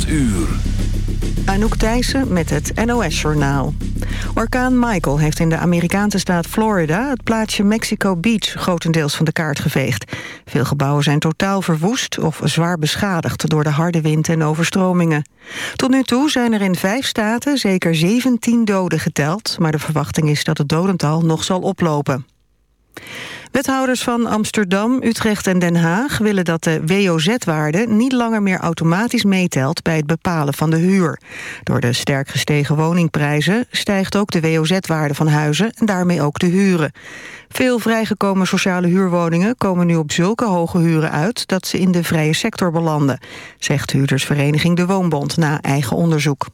8 uur. Anouk Thijssen met het NOS-journaal. Orkaan Michael heeft in de Amerikaanse staat Florida... het plaatsje Mexico Beach grotendeels van de kaart geveegd. Veel gebouwen zijn totaal verwoest of zwaar beschadigd... door de harde wind en overstromingen. Tot nu toe zijn er in vijf staten zeker 17 doden geteld... maar de verwachting is dat het dodental nog zal oplopen. Wethouders van Amsterdam, Utrecht en Den Haag willen dat de WOZ-waarde niet langer meer automatisch meetelt bij het bepalen van de huur. Door de sterk gestegen woningprijzen stijgt ook de WOZ-waarde van huizen en daarmee ook de huren. Veel vrijgekomen sociale huurwoningen komen nu op zulke hoge huren uit dat ze in de vrije sector belanden, zegt huurdersvereniging De Woonbond na eigen onderzoek.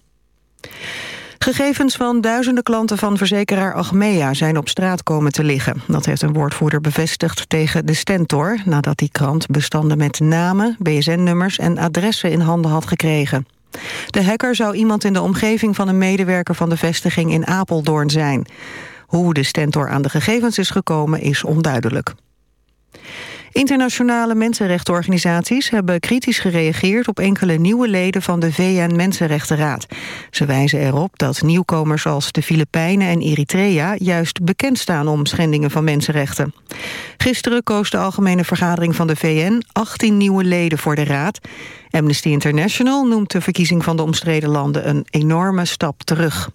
Gegevens van duizenden klanten van verzekeraar Achmea zijn op straat komen te liggen. Dat heeft een woordvoerder bevestigd tegen de Stentor... nadat die krant bestanden met namen, BSN-nummers en adressen in handen had gekregen. De hacker zou iemand in de omgeving van een medewerker van de vestiging in Apeldoorn zijn. Hoe de Stentor aan de gegevens is gekomen is onduidelijk. Internationale mensenrechtenorganisaties hebben kritisch gereageerd op enkele nieuwe leden van de VN-Mensenrechtenraad. Ze wijzen erop dat nieuwkomers als de Filipijnen en Eritrea juist bekend staan om schendingen van mensenrechten. Gisteren koos de Algemene Vergadering van de VN 18 nieuwe leden voor de raad. Amnesty International noemt de verkiezing van de omstreden landen een enorme stap terug.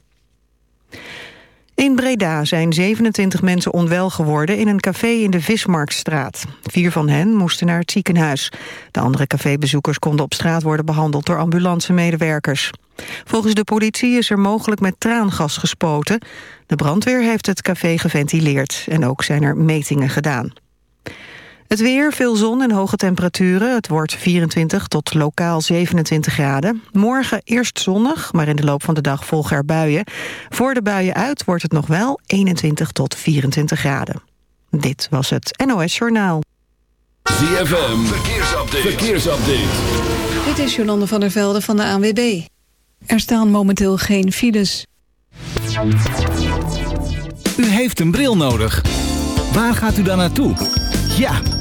In Breda zijn 27 mensen onwel geworden in een café in de Vismarktstraat. Vier van hen moesten naar het ziekenhuis. De andere cafébezoekers konden op straat worden behandeld door ambulancemedewerkers. Volgens de politie is er mogelijk met traangas gespoten. De brandweer heeft het café geventileerd en ook zijn er metingen gedaan. Het weer, veel zon en hoge temperaturen. Het wordt 24 tot lokaal 27 graden. Morgen eerst zonnig, maar in de loop van de dag volgen er buien. Voor de buien uit wordt het nog wel 21 tot 24 graden. Dit was het NOS Journaal. ZFM, verkeersupdate. verkeersupdate. Dit is Jolande van der Velde van de ANWB. Er staan momenteel geen files. U heeft een bril nodig. Waar gaat u dan naartoe? Ja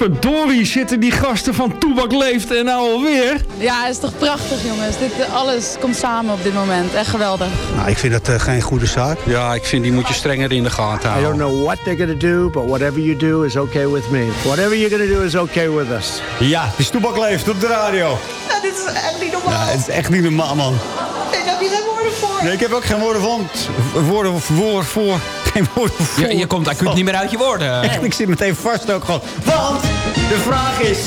Potverdorie zitten die gasten van Toebak Leeft en nou alweer. Ja, het is toch prachtig jongens. Dit, alles komt samen op dit moment. Echt geweldig. Nou, ik vind dat uh, geen goede zaak. Ja, ik vind die moet je strenger in de gaten houden. I don't know what they're gonna do, but whatever you do is okay with me. Whatever you're gonna do is okay with us. Ja, het is Toebak Leeft op de radio. Ja, dit is echt niet normaal. Ja, het is echt niet normaal, man. Ik heb hier geen woorden voor. Nee, ik heb ook geen woorden van. Woorden voor, voor. Geen woorden voor. Ja, je komt acuut niet meer uit je woorden. Echt, ik zit meteen vast ook gewoon. Want de vraag is,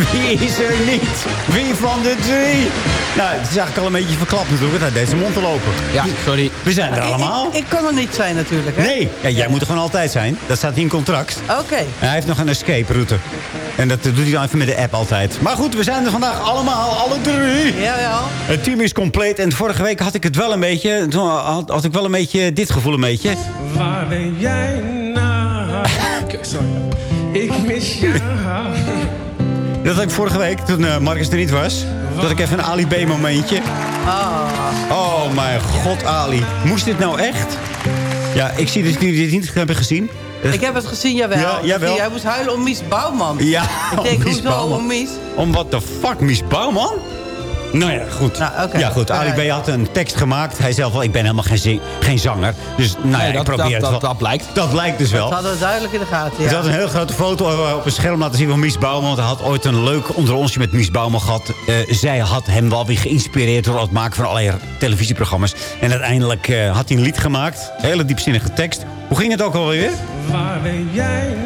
wie is er niet? Wie van de drie? Nou, het is eigenlijk al een beetje verklapt natuurlijk, uit deze mond te lopen. Ja, sorry. We zijn er allemaal. Ik, ik, kan er niet zijn natuurlijk, hè? Nee, ja, jij moet er gewoon altijd zijn. Dat staat in contract. Oké. En hij heeft nog een escape route. En dat doet hij dan even met de app altijd. Maar goed, we zijn er vandaag allemaal, alle drie. Ja, ja. Het team is compleet. En vorige week had ik het wel een beetje... Toen had, had ik wel een beetje dit gevoel een beetje. Waar ben jij naar? sorry. Ik mis jou. Dat had ik vorige week, toen eh, Marcus er niet was. Dat ik even een Ali B momentje. Oh mijn god, Ali. Moest dit nou echt? Ja, ik zie dat jullie dit niet hebben gezien. Ik heb het gezien, jawel. Ja, jawel. Jij moest huilen om Mies Bouwman. Ja, Ik denk, hoezo Bouwman. om Mies? Om wat de fuck, Mies Bouwman? Nou ja, goed. oké. Ja, goed. Ali B had een tekst gemaakt. Hij zelf wel, ik ben helemaal geen, zing- geen zanger. Dus nou ja, ik dat- probeer dat- het dat- wel. dat blijkt. Dat blijkt dus wel. Dat hadden we duidelijk in de gaten, ja. Ze had een heel grote foto eh, op een scherm laten zien van Mies Bouwman. Want hij had ooit een leuk onder onsje met Mies Bouwman gehad. Eh, zij had hem wel weer geïnspireerd door het maken van allerlei televisieprogramma's. En uiteindelijk eh, had hij een lied gemaakt. Hele diepzinnige tekst. Hoe ging het ook alweer? Waar ben jij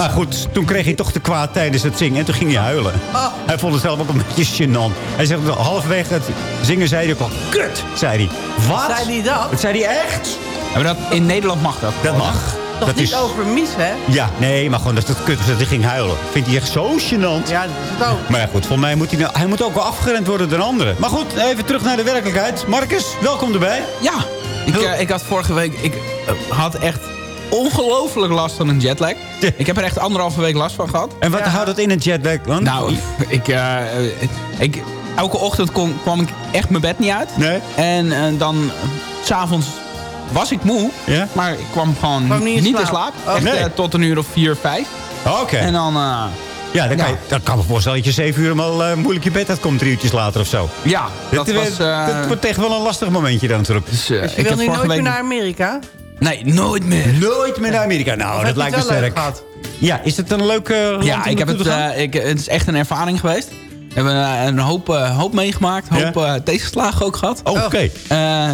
nou? Ah goed, toen kreeg hij toch te kwaad tijdens het zingen. En toen ging hij huilen. Oh. Hij vond het zelf ook een beetje gênant. Hij zegt halverwege het zingen zei hij ook al... Kut, zei hij. Wat? Zei hij dat? Dat zei hij echt? Ja, maar dat, in Nederland mag dat. Dat mag. Toch dat niet is... over Mies, hè? Ja, nee, maar gewoon dat het kut was dat hij ging huilen. Vindt hij echt zo gênant. Ja, dat is het ook. Maar ja, goed, volgens mij moet hij, nou- hij moet ook wel afgerend worden door anderen. Maar goed, even terug naar de werkelijkheid. Marcus, welkom erbij. Ja, ik, eh, ik had vorige week... Ik eh, had echt ongelooflijk last van een jetlag. Ik heb er echt anderhalve week last van gehad. En wat houdt dat in een jetlag? Want Nou, ik, eh, ik, elke ochtend kon, kwam ik echt mijn bed niet uit. Nee. En eh, dan, eh, s s'avonds was ik moe. Ja? Maar ik kwam gewoon Kwam niet in niet in slaap? slaap. Echt Nee. tot een uur of vier, vijf. Oké. En dan... eh, Ja, dan kan, Ja. Je, dan kan me voorstellen dat je zeven uur al moeilijk je bed uitkomt drie uurtjes later of zo. ja, dat was... eh, dit wordt tegen wel een lastig momentje dan natuurlijk. dus, Dus je ik wil nu nooit meer naar Amerika? Nee, nooit meer. Nooit meer naar Amerika. Nou, dat lijkt me sterk. Ja, is het een leuke land Ja, ik heb het, eh, ik, het is echt een ervaring geweest. We hebben eh, een hoop, hoop meegemaakt. Een hoop eh, tegenslagen ook gehad. Oh, Oké. Eh,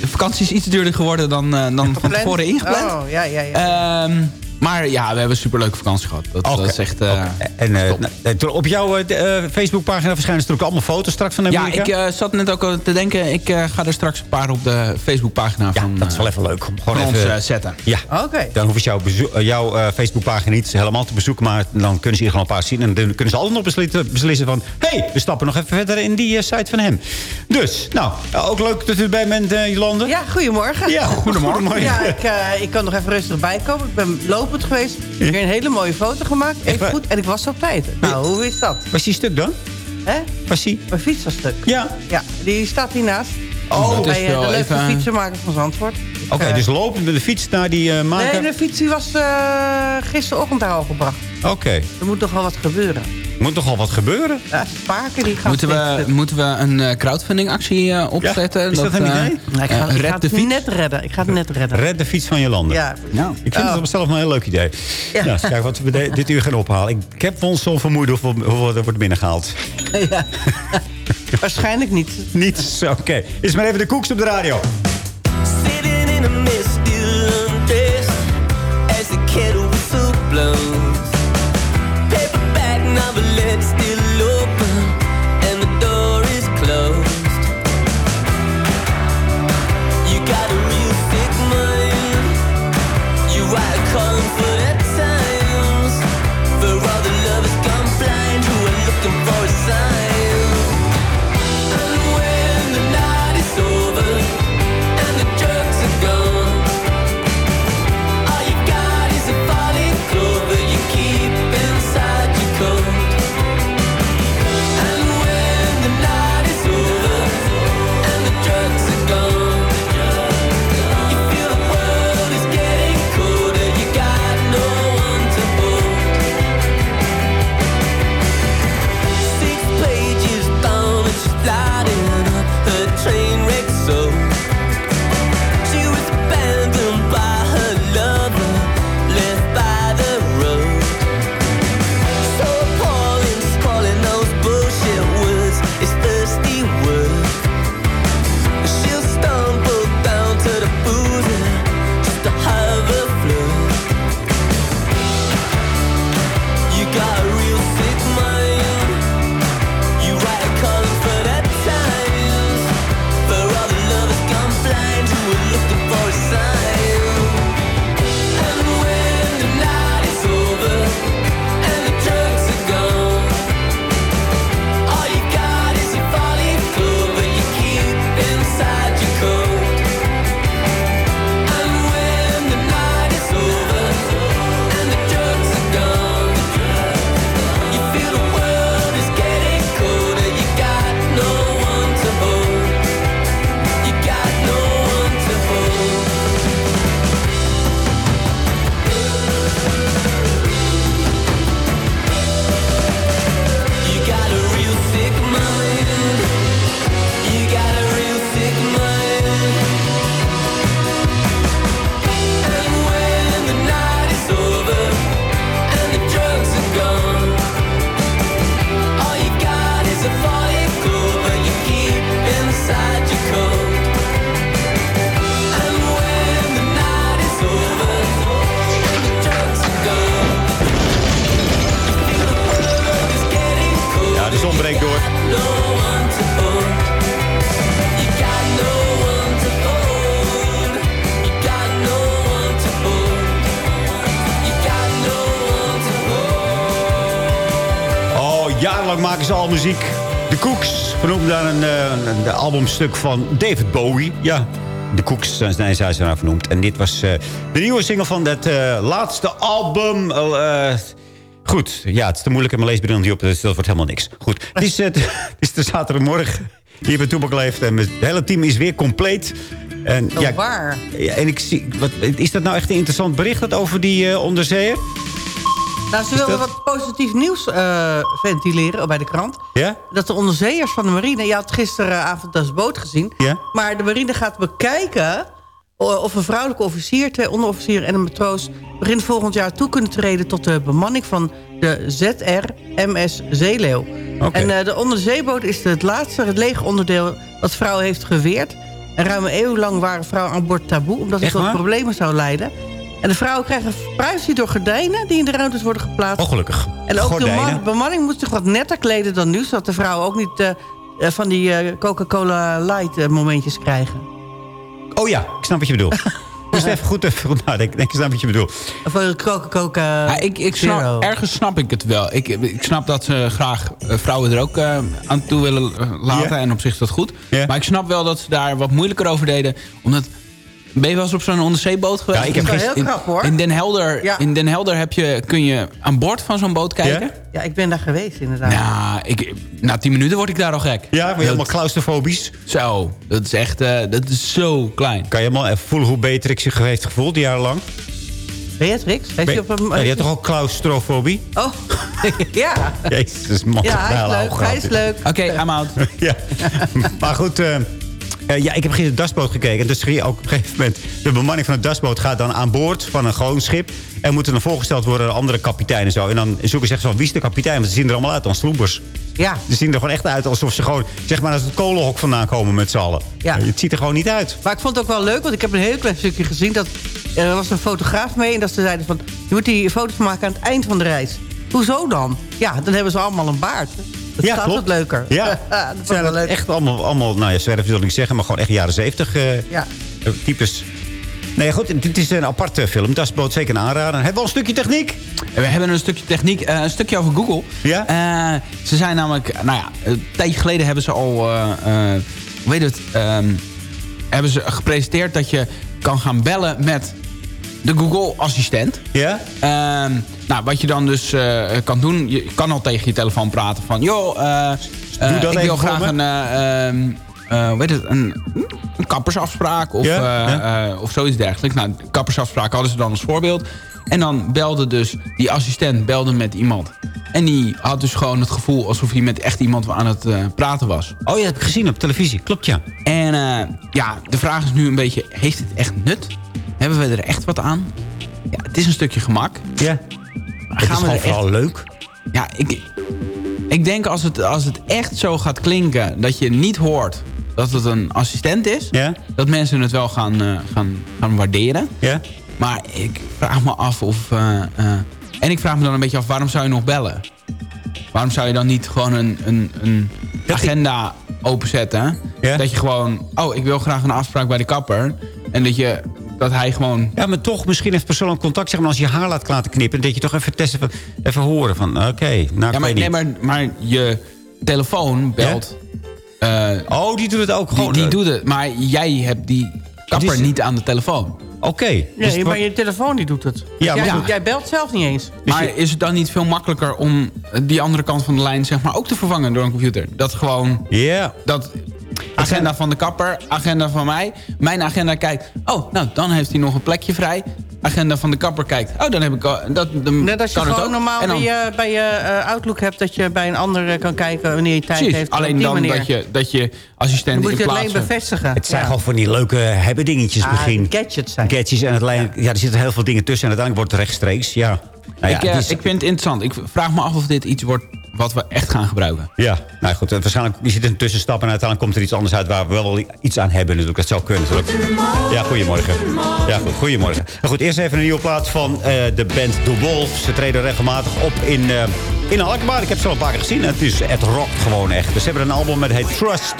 de vakantie is iets duurder geworden dan, eh, dan van tevoren ingepland. Oh, ja, ja, ja. Ehm, maar ja, we hebben een superleuke vakantie gehad. Dat, is echt... eh. En eh, nou, eh, op jouw eh, eh, Facebookpagina verschijnen natuurlijk allemaal foto's straks van ja, Amerika. ik eh, zat net ook al te denken... ik eh, ga er straks een paar op de Facebookpagina ja, van, dat is wel even leuk. Gewoon ons even, eh, zetten. ja, Oké. Dan hoef je jouw, jouw eh, Facebookpagina niet helemaal te bezoeken. Maar dan kunnen ze hier gewoon een paar zien. En dan kunnen ze altijd nog beslissen, beslissen van... hé, hey, we stappen nog even verder in die site van hem. Dus, nou, ook leuk dat u erbij bent, Jolande. Ja, goedemorgen. Ja, goedemorgen. Ja, ik, eh, ik kan nog even rustig bijkomen. Ik ben lopend geweest. Ik heb een hele mooie foto gemaakt. Even goed. En ik was op tijd. Nou, hoe is dat? Was die stuk dan? Hè? Was die? Mijn fiets was stuk. Ja. Ja, die staat hiernaast. Oh, dat is bij eh, wel de leuke even- fietsenmaker van Zandvoort. Oké, eh, dus lopend met de fiets naar die eh maker. Nee, de fiets die was eh, gisterochtend daar al gebracht. Oké, Er moet toch wel wat gebeuren. Moet toch al wat gebeuren? Ja, spaken die gaan Moeten we, stuk. moeten we een eh, crowdfunding actie eh, opzetten? is dat een eh, idee? Nou, ik ga, eh, ik ga het fiets? net redden. Ik ga het net redden. Red de fiets van Jolande. Ja, Nou, Ik vind Oh. het zelf een heel leuk idee. Ja. Nou, eens kijken wat we de- dit uur gaan ophalen. Ik, ik heb ons zo vermoeid hoeveel, hoeveel er wordt binnengehaald. ja. Waarschijnlijk niet. Niets, oké. Is maar even de koeks op de radio. Sitting in a undress as the kettle whistle blows. Muziek. De Cooks vernoemd naar een, eh, een, een albumstuk van David Bowie. Ja, de Cooks zijn zij zijn vernoemd. En dit was eh, de nieuwe single van dat eh, laatste album. Goed, ja, het is te moeilijk en mijn leesbril niet op. Dus dat wordt helemaal niks. Goed, het is, het is de zaterdagmorgen. Hier bij Toepak Leeft. En het hele team is weer compleet. En, Oh, waar? ja, en ik zie, wat, is dat nou echt een interessant bericht dat over die onderzeeër? Nou, ze wilden wat positief nieuws eh, ventileren bij de krant. Ja? Dat de onderzeeërs van de marine... Je had gisteravond als boot gezien. Ja? Maar de marine gaat bekijken... of een vrouwelijke officier, twee onderofficieren en een matroos... begin volgend jaar toe kunnen treden... tot de bemanning van de ZR-MS Zeeleeuw. Oké. En eh, de onderzeeboot is het laatste, het lege onderdeel... wat vrouwen heeft geweerd. En ruim een eeuw lang waren vrouwen aan boord taboe... omdat het tot problemen zou leiden. En de vrouwen krijgen privacy door gordijnen... die in de ruimtes worden geplaatst. Oh, gelukkig. En ook de Gordijnen. bemanning moet zich wat netter kleden dan nu... zodat de vrouwen ook niet eh, eh, van die eh, Coca-Cola Light eh, momentjes krijgen. Oh ja, ik snap wat je bedoelt. Dus even goed, even goed nadenken. Ik snap wat je bedoelt. Of eh, Coca-Cola Ja, ik, ik snap, ergens snap ik het wel. Ik, ik snap dat ze graag vrouwen er ook eh, aan toe willen laten. En op zich is dat goed. Maar ik snap wel dat ze daar wat moeilijker over deden. Omdat... Ben je wel eens op zo'n onderzeeboot geweest? Ja, ik heb Dat is wel gisteren- heel knap, hoor. In Den Helder, Ja. in Den Helder heb je, kun je aan boord van zo'n boot kijken. Ja? Ja, ik ben daar geweest inderdaad. Ja, ik, na tien minuten word ik daar al gek. Ja, ben je helemaal claustrofobisch? Zo, dat is echt eh, dat is zo klein. Kan je helemaal even voelen hoe Beatrix zich heeft gevoeld jarenlang? Beatrix? Heeft Be je op een... ja, je hebt toch ook claustrofobie? Oh, ja. Jezus, man. Ja, hij is leuk. Hij is leuk. Oké, I'm out. ja. Maar goed, eh, ja, ik heb gisteren de dasboot gekeken. En dus zie je ook op een gegeven moment... de bemanning van de dasboot gaat dan aan boord van een gewoon schip. En moeten dan voorgesteld worden aan andere kapiteinen en zo. En dan zoeken ze echt zo, wie is de kapitein? Want ze zien er allemaal uit als sloepers. Ja. Ze zien er gewoon echt uit alsof ze gewoon... zeg maar uit het kolenhok vandaan komen met z'n allen. Ja. Het ziet er gewoon niet uit. Maar ik vond het ook wel leuk, want ik heb een heel klein stukje gezien... dat er was een fotograaf mee en dat ze zeiden van... je moet die foto's maken aan het eind van de reis. Hoezo dan? Ja, dan hebben ze allemaal een baard. Dat Ja, staat klopt. wat leuker. Ja, dat is zijn wel het leuk. echt allemaal, allemaal nou ja, zwerf wil ik niet zeggen... maar gewoon echt jaren zeventig eh, Ja. eh, types. Nee, goed, dit is een aparte film. Dasboot zeker een aanrader. Hebben we al een stukje techniek? We hebben een stukje techniek, eh, een stukje over Google. Ja? Eh, ze zijn namelijk, nou ja, een tijdje geleden hebben ze al, eh, eh, hoe heet het, ehm, hebben ze gepresenteerd dat je kan gaan bellen met de Google-assistent. Ja? Ehm, nou, wat je dan dus eh, kan doen, je kan al tegen je telefoon praten van... joh, eh, eh, ik wil graag een, eh, ehm, eh, hoe heet het, een, een kappersafspraak of, of zoiets dergelijks. Nou, kappersafspraak hadden ze dan als voorbeeld. En dan belde dus die assistent belde met iemand. En die had dus gewoon het gevoel alsof hij met echt iemand aan het praten was. Oh, je hebt het gezien op televisie. Klopt, ja. En ja, de vraag is nu een beetje, heeft het echt nut? Hebben we er echt wat aan? Ja, het is een stukje gemak. Ja. Maar Het is we echt... vooral leuk. Ja, ik, ik denk als het, als het echt zo gaat klinken dat je niet hoort dat het een assistent is... Ja? dat mensen het wel gaan, eh, gaan, gaan waarderen. Ja? Maar ik vraag me af of... eh, eh, en ik vraag me dan een beetje af, waarom zou je nog bellen? Waarom zou je dan niet gewoon een, een, een agenda openzetten? Ja? Dat je gewoon... Oh, ik wil graag een afspraak bij de kapper. En dat, je, dat hij gewoon... Ja, maar toch misschien even persoonlijk contact. Zeg maar als je haar laat laten knippen... dat je toch even testen, even horen van... Oké, nou, ik Ja, maar, nee, maar, maar je telefoon belt... eh, Oh, die doet het ook die, gewoon. die eh, doet het, maar jij hebt die kapper Die niet aan de telefoon. Oké. Nee, Dus maar je telefoon die doet het. Ja, jij, jij belt zelf niet eens. Maar is het dan niet veel makkelijker om die andere kant van de lijn zeg maar, ook te vervangen door een computer? Dat gewoon, Ja. dat agenda van de kapper, agenda van mij. Mijn agenda kijkt, oh, nou, dan heeft hij nog een plekje vrij. Agenda van de kapper kijkt, oh, dan heb ik... Dat, dan Net als je kan het gewoon ook. normaal En dan- bij je, bij je eh, Outlook hebt... dat je bij een ander eh, kan kijken wanneer je tijd Precies, heeft. alleen dan manier. dat je, dat je assistent Dan moet in je alleen bevestigen. Het zijn Ja. gewoon van die leuke hebben dingetjes Ah, begin. gadgets zijn. Gadgets en het lijn, ja. er zitten heel veel dingen tussen. En uiteindelijk wordt het rechtstreeks, ja. Nou ja, ik, eh, is- ik vind het interessant. Ik vraag me af of dit iets wordt wat we echt gaan gebruiken. Ja, nou goed. en Waarschijnlijk je zit een tussenstap en uiteindelijk komt er iets anders uit waar we wel iets aan hebben. Natuurlijk, dat zou kunnen. Natuurlijk. Ja, goedemorgen. Ja, goed, goedemorgen. Maar goed, eerst even een nieuwe plaat van eh, de band The Wolves. Ze treden regelmatig op in, eh in Alkmaar. Ik heb ze al een paar keer gezien. En het, is, het rockt gewoon echt. Dus ze hebben een album met heet Trust.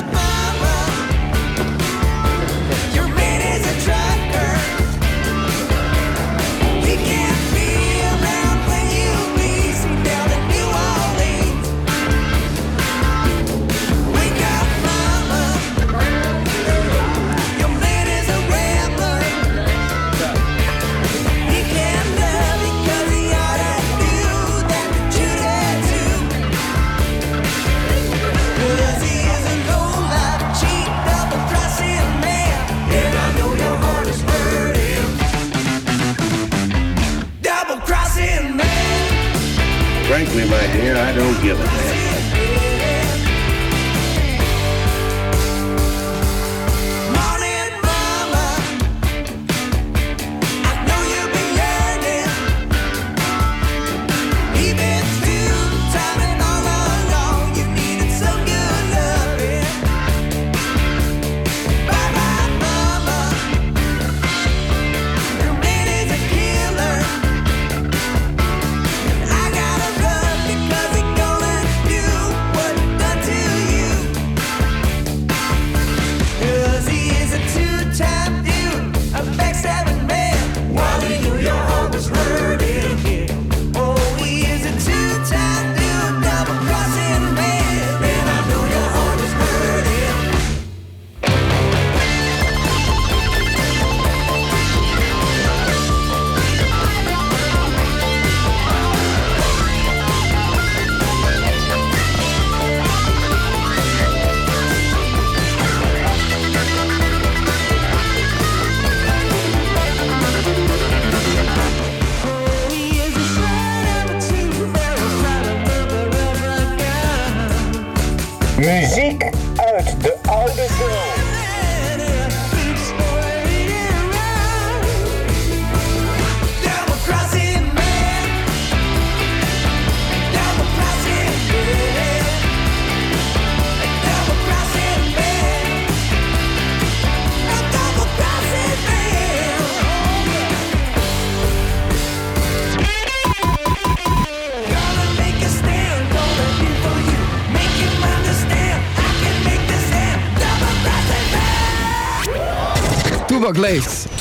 Frankly, my dear, I don't give a damn.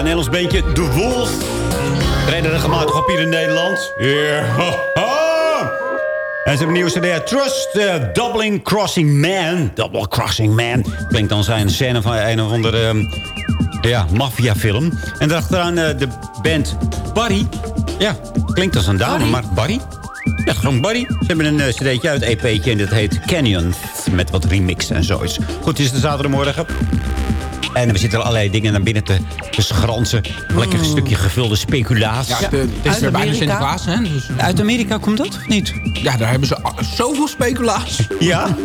Een Nederlands beentje. De Wolf. Reden regelmatig op hier in Nederland. Ja. En ze hebben een nieuwe cd. Trust uh, Doubling Crossing Man. Double Crossing Man. Klinkt dan zijn scène van een of andere... um, ja, maffiafilm. En daarachteraan uh, de band Barry. Ja, klinkt als een dame, Barry? maar Barry? Ja, gewoon Barry. Ze hebben een uh, cd'tje uit, EP'tje. En dat heet Canyon. Met wat remix en zoiets. Goed, het is de zaterdagmorgen. En we zitten er allerlei dingen naar binnen te, te schransen. Lekker een stukje gevulde speculatie. Ja, het is weer bijna Sinterklaas, hè? Dus, Uit Amerika komt dat, of niet? Ja, daar hebben ze zoveel speculaas. Ja?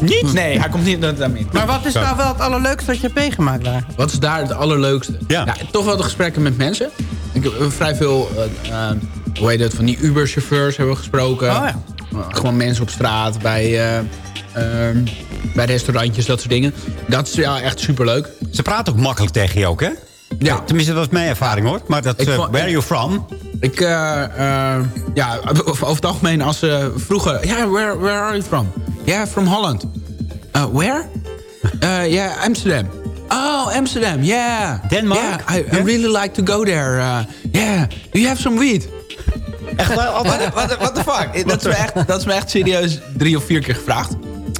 niet? Nee, hij komt niet uit Amerika. Maar wat is nou wel het allerleukste dat je hebt meegemaakt daar? Wat is daar het allerleukste? Ja. toch wel de gesprekken met mensen. Ik heb eh, vrij veel... eh, eh, hoe heet het, van die Uber-chauffeurs hebben we gesproken. Oh, ja. Uh, gewoon mensen op straat, bij, eh, ehm, bij restaurantjes, dat soort dingen. Dat is ja, echt superleuk. Ze praten ook makkelijk tegen je ook, hè? Ja. Tenminste, dat is mijn ervaring, hoor. Maar dat, eh, where are you from? Ik, eh, eh, ja, over het algemeen als ze vroegen... Ja, yeah, where, where are you from? Yeah, from Holland. Uh, where? Uh, yeah, Amsterdam. Oh, Amsterdam, yeah. Denmark? Yeah, I, I really like to go there. Uh, yeah, do you have some weed? Echt wel what, what the fuck? Dat is, me echt, dat is me echt serieus drie of vier keer gevraagd.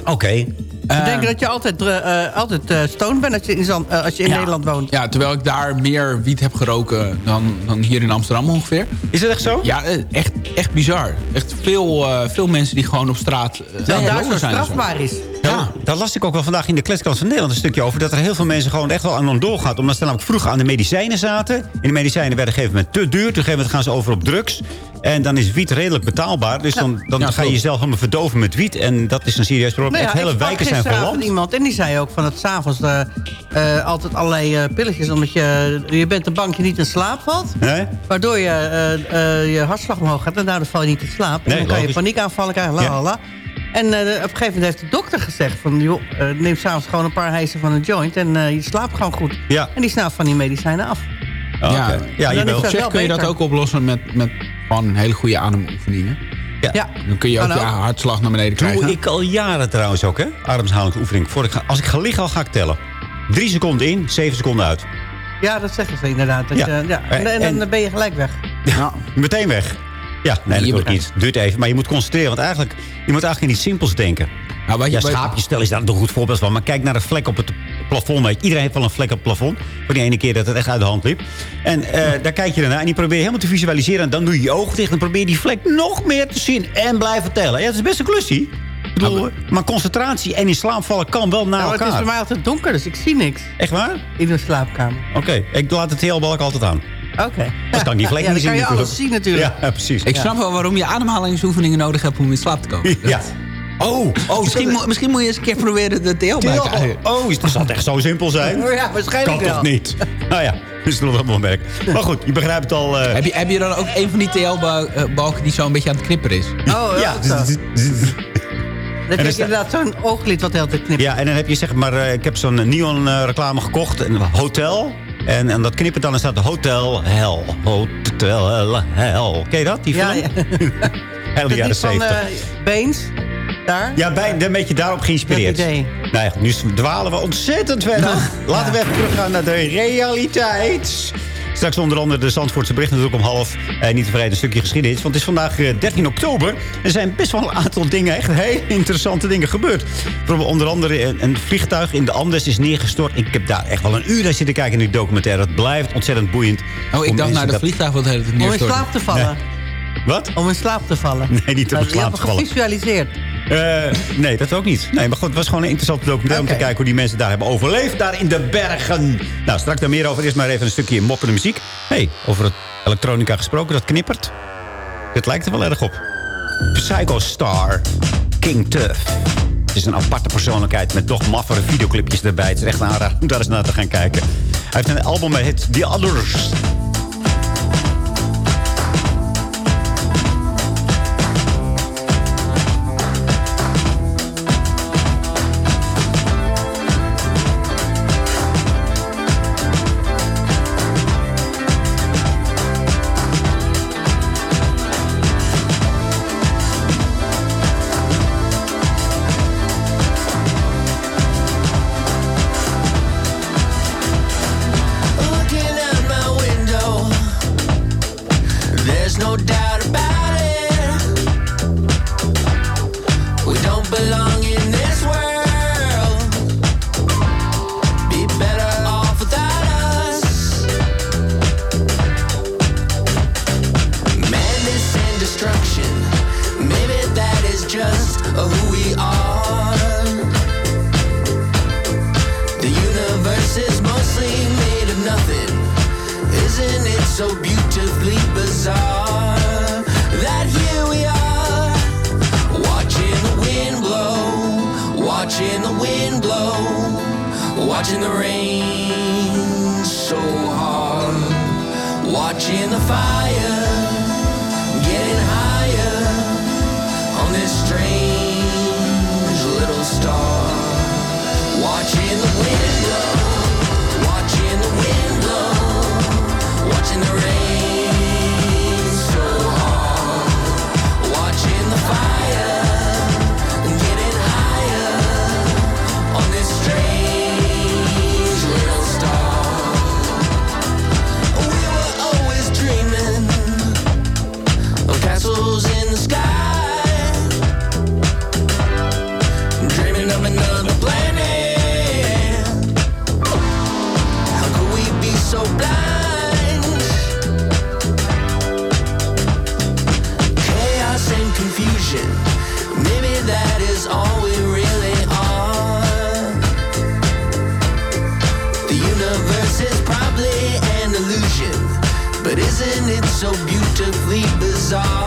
Oké. Ze denken dat je altijd, eh, altijd eh, stoned bent als je in, Zand- eh, als je in Ja. Nederland woont. Ja, terwijl ik daar meer wiet heb geroken dan, dan hier in Amsterdam ongeveer. Is dat echt zo? Ja, echt, echt bizar. Echt veel, eh, veel mensen die gewoon op straat uh, Dat daar zo strafbaar is. Ja. Daar las ik ook wel vandaag in de Kletskant van Nederland een stukje over... dat er heel veel mensen gewoon echt wel aan hun doorgaat. Omdat ze namelijk vroeger aan de medicijnen zaten. En de medicijnen werden op een gegeven moment te duur. Op een gegeven moment gaan ze over op drugs. En dan is wiet redelijk betaalbaar. Dus dan, dan Ja, ga je jezelf helemaal verdoven met wiet. En dat is een serieus probleem. Nou ja, hele wijken zijn verlamd. iemand en die zei ook van het s'avonds eh altijd allerlei eh, pilletjes. Omdat je, je bent te bang dat je niet in slaap valt. Nee? Waardoor je, je hartslag omhoog gaat en daardoor val je niet in slaap. En Nee, dan kan je logisch. paniekaanvallen krijgen. La, Ja. la, la. En eh, op een gegeven moment heeft de dokter gezegd van... joh, eh, neem s'avonds gewoon een paar hijsen van een joint en eh, je slaapt gewoon goed. Ja. En die snaapt van die medicijnen af. Oh, Ja, oké. ja, je wel kun je dat ook oplossen met, met gewoon hele goede ademoefeningen. Ja. Ja, Dan kun je ook je hartslag naar beneden Doe krijgen. ik al jaren trouwens ook, hè? Ademhalingsoefening. Voor ik ga, als ik ga liggen, al ga ik tellen. Drie seconden in, zeven seconden uit. ja, dat zeggen ze inderdaad. Dat Ja. Je, ja. En, en, En- dan ben je gelijk weg. Ja. Meteen weg. Ja, nee, dat ook niet. Duurt even. Maar je moet concentreren. Want eigenlijk, je moet eigenlijk in iets simpels denken. Nou, wat je, Ja, wat- schaapjes stel is daar een goed voorbeeld van. Maar kijk naar de vlek op het plafond. Weet je. Iedereen heeft wel een vlek op het plafond. Voor die ene keer dat het echt uit de hand liep. En eh, daar kijk je ernaar. En die probeer je helemaal te visualiseren. En dan doe je je ogen dicht. En probeer je die vlek nog meer te zien. En blijven tellen. Ja, dat is best een klusje. Bedoel, maar concentratie en in slaap vallen kan wel naar Nou, het is elkaar. voor mij altijd donker, dus ik zie niks Echt waar? in de slaapkamer. Oké, ik laat het heel balk altijd aan. Oké. Dus kan die vlek ja, niet zien kan je alles zien natuurlijk. Ja, ja, precies. ik snap wel waarom je ademhalingsoefeningen nodig hebt om in slaap te komen. Ja. Oh, oh Misschien, mo- misschien moet je eens een keer proberen de TL bij te. Oh, oh, dat zal het echt zo simpel zijn? Oh ja, waarschijnlijk Kan toch niet? Nou ja, dat is nog wel een merk. Maar goed, je begrijpt het al. eh, Heb je, heb je dan ook een van die TL-balken die zo een beetje aan het knipperen is? Oh, ja. Dan heb er je staat- inderdaad zo'n ooglid wat de hele tijd knipt. ja, en dan heb je zeg maar, eh, ik heb zo'n neon eh, reclame gekocht, een hotel. En, en dat knippert dan en staat Hotel Hell. Hotel Hell. Ken je dat, die Ja, film? ja. Hele Dat jaren 70. eh Beens, daar. Ja, bij, een beetje daarop geïnspireerd. Dat idee. Nou ja, nu dwalen we ontzettend ver af. Laten we even teruggaan naar de realiteit. Straks onder andere de Zandvoortse bericht natuurlijk om half. Eh, niet tevreden een stukje geschiedenis. Want het is vandaag eh, 13 oktober. Er zijn best wel een aantal dingen, echt hele interessante dingen gebeurd. Bijvoorbeeld Onder andere een, een vliegtuig in de Andes is neergestort. Ik heb daar echt wel een uur naar zitten kijken in die documentaire. Het blijft ontzettend boeiend. Oh, ik dacht naar de dat- vliegtuig wat hele tijd Om in slaap te vallen. Wat? Om in slaap te vallen. Nee, niet om in Nou, slaap Je te hebt vallen. gevisualiseerd. Eh, nee, dat ook niet. Nee, maar goed, het was gewoon een interessante documentaire... om te kijken hoe die mensen daar hebben overleefd. Daar in de bergen. Nou, straks daar meer over. Eerst maar even een stukje moppende muziek. hey, over het elektronica gesproken, dat knippert. Dit lijkt er wel erg op. Psycho Star, King Tuff. Het is een aparte persoonlijkheid met toch maffere videoclipjes erbij. Het is echt een aanrader om daar eens naar te gaan kijken. Hij heeft een album met The Others. Watching the rain so hard, watching the fire so beautifully bizarre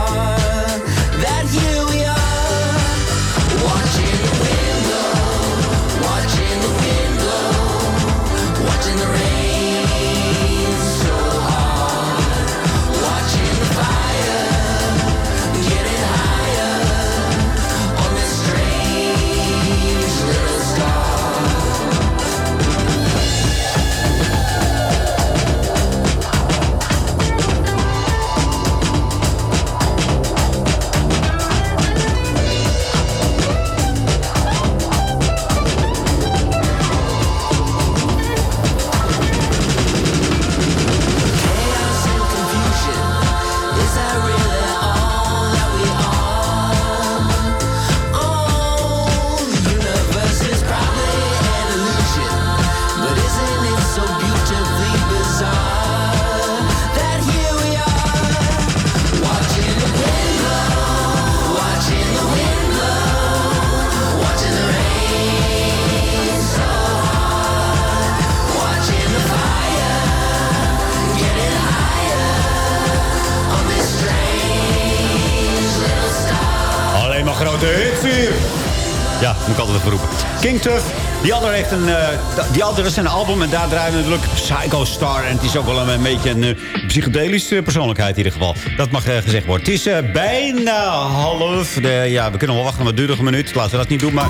Die andere heeft een, eh, die andere is een album en daar draaien we natuurlijk Psycho Star. En het is ook wel een, beetje een eh, psychedelische persoonlijkheid in ieder geval. Dat mag eh, gezegd worden. Het is bijna half. De, ja, we kunnen wel wachten, maar het duurt nog een minuut. Laten we dat niet doen, maar...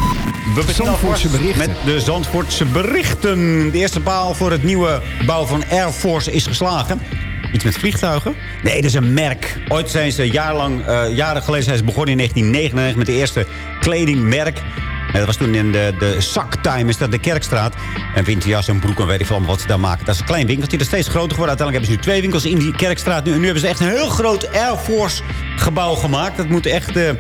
We beginnen Zandvoortse berichten. Met de Zandvoortse berichten. De eerste paal voor het nieuwe bouw van Air Force is geslagen. Iets met vliegtuigen? Nee, dat is een merk. Ooit zijn ze jaarlang, jaren geleden zijn ze begonnen in 1999 met de eerste kledingmerk. En dat was toen in de, de Saktime, is dat de Kerkstraat. En winterjas en broek en weet ik veel wat ze daar maken. Dat is een klein winkeltje, dat is steeds groter geworden. Uiteindelijk hebben ze nu twee winkels in die Kerkstraat. Nu, en nu hebben ze echt een heel groot Air Force gebouw gemaakt. Dat moet echt eh, eh,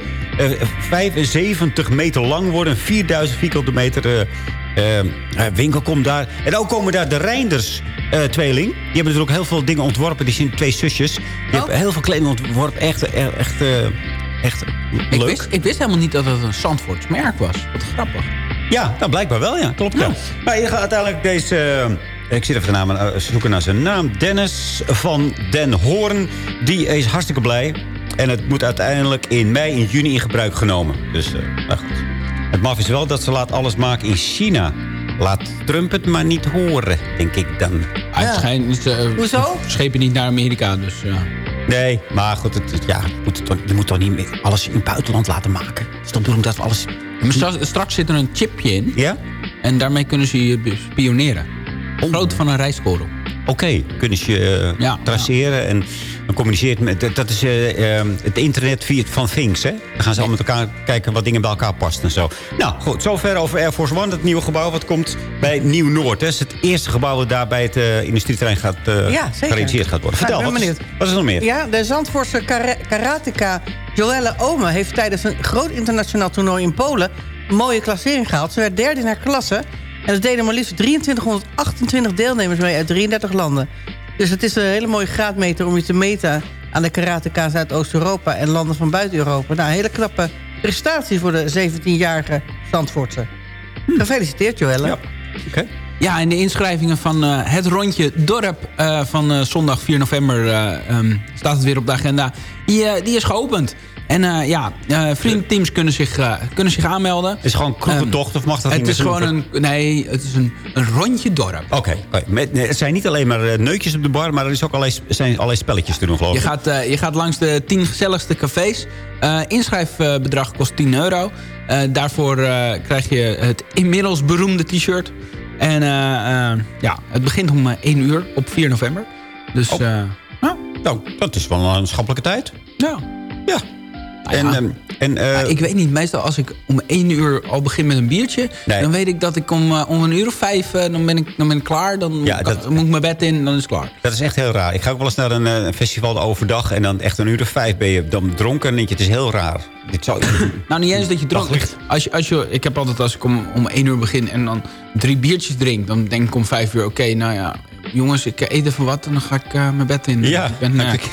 75 meter lang worden. 4000 vierkante meter eh, eh, eh, winkel komt daar. En ook komen daar de Reinders eh, tweeling. Die hebben natuurlijk heel veel dingen ontworpen. Die zijn twee zusjes. Die hebben heel veel kleding ontworpen. Echt, echt, echt, eh, echt Ik leuk. wist, ik wist helemaal niet dat het een Zandvoorts merk was. Wat grappig. Ja, nou, blijkbaar wel, ja. Klopt, ja. Maar je gaat uiteindelijk deze... eh, ik zit even de naam, eh, zoeken naar zijn naam. Dennis van Den Hoorn. Die is hartstikke blij. En het moet uiteindelijk in mei, in juni in gebruik genomen. Dus, eh, nou goed. Het maf is wel dat ze laat alles maken in China. Laat Trump het maar niet horen, denk ik dan. Het schijnt Hoezo? Schepen niet naar Amerika, dus ja. Nee, maar goed, het, ja, moet het toch- je moet toch niet alles in het buitenland laten maken. Het is toch bedoeld dat we alles... Maar straks, straks zit er een chipje in. Ja? En daarmee kunnen ze je spioneren. Grootte van een rijstkorrel. Oké, kunnen ze je eh, traceren en dan communiceert met... dat- is eh, eh, het internet via van Things, hè? Dan gaan ze allemaal met elkaar kijken wat dingen bij elkaar passen en zo. Nou, goed, zover over Air Force One, het nieuwe gebouw. Wat komt bij Nieuw-Noord? Dat is het eerste gebouw dat daar bij het eh, industrieterrein gaat, eh, Ja, gerealiseerd gaat worden. Ja, Vertel, wat is, benieuwd. wat is er nog meer? Ja, de Zandvoortse kara- karateka Joelle Ome heeft tijdens een groot internationaal toernooi in Polen een mooie klassering gehaald. Ze werd derde in haar klasse en er deden maar liefst 2328 deelnemers mee uit 33 landen. Dus het is een hele mooie graadmeter om je te meten aan de karateka's uit Oost-Europa en landen van buiten Europa. Nou, een hele knappe prestatie voor de 17-jarige Zandvoortse. Gefeliciteerd, Joelle. Ja. Oké. Ja, en de inschrijvingen van eh, het rondje dorp eh, van eh, zondag 4 november eh, ehm, staat het weer op de agenda. Die, die is geopend. En eh, ja, eh vriendenteams kunnen zich, eh, kunnen zich aanmelden. Het is gewoon kroegentocht of mag dat Het niet is meer gewoon een, nee, het is een, een rondje dorp. Oké, nee, het zijn niet alleen maar neutjes op de bar... maar er is ook allerlei, zijn allerlei spelletjes te doen, geloof Je ik. gaat, eh, je gaat langs de 10 gezelligste cafés. Inschrijfbedrag kost 10 euro. Daarvoor krijg je het inmiddels beroemde t-shirt. En ja, het begint om eh, 1 uur op 4 november. Dus Oh. Nou, dat is wel een schappelijke tijd. ja. Ja. En, ehm, en, eh, Ja, ik weet niet, meestal als ik om één uur al begin met een biertje... dan weet ik dat ik om, eh, om een uur of vijf, eh, dan, ben ik, dan ben ik klaar. Dan Ja, kan- dat- moet ik mijn bed in, dan is het klaar. Dat is echt heel raar. Ik ga ook wel eens naar een festival overdag... en dan echt een uur of vijf ben je dan dronken. Je, het is heel raar. Dit zou... Nou, niet eens dat je dronk. Als je, als je, ik heb altijd als ik om, om één uur begin en dan drie biertjes drink... dan denk ik om vijf uur, oké, nou ja... Jongens, ik eet even wat en dan ga ik eh, mijn bed in. Ja, ik ben, kan, eh, ik,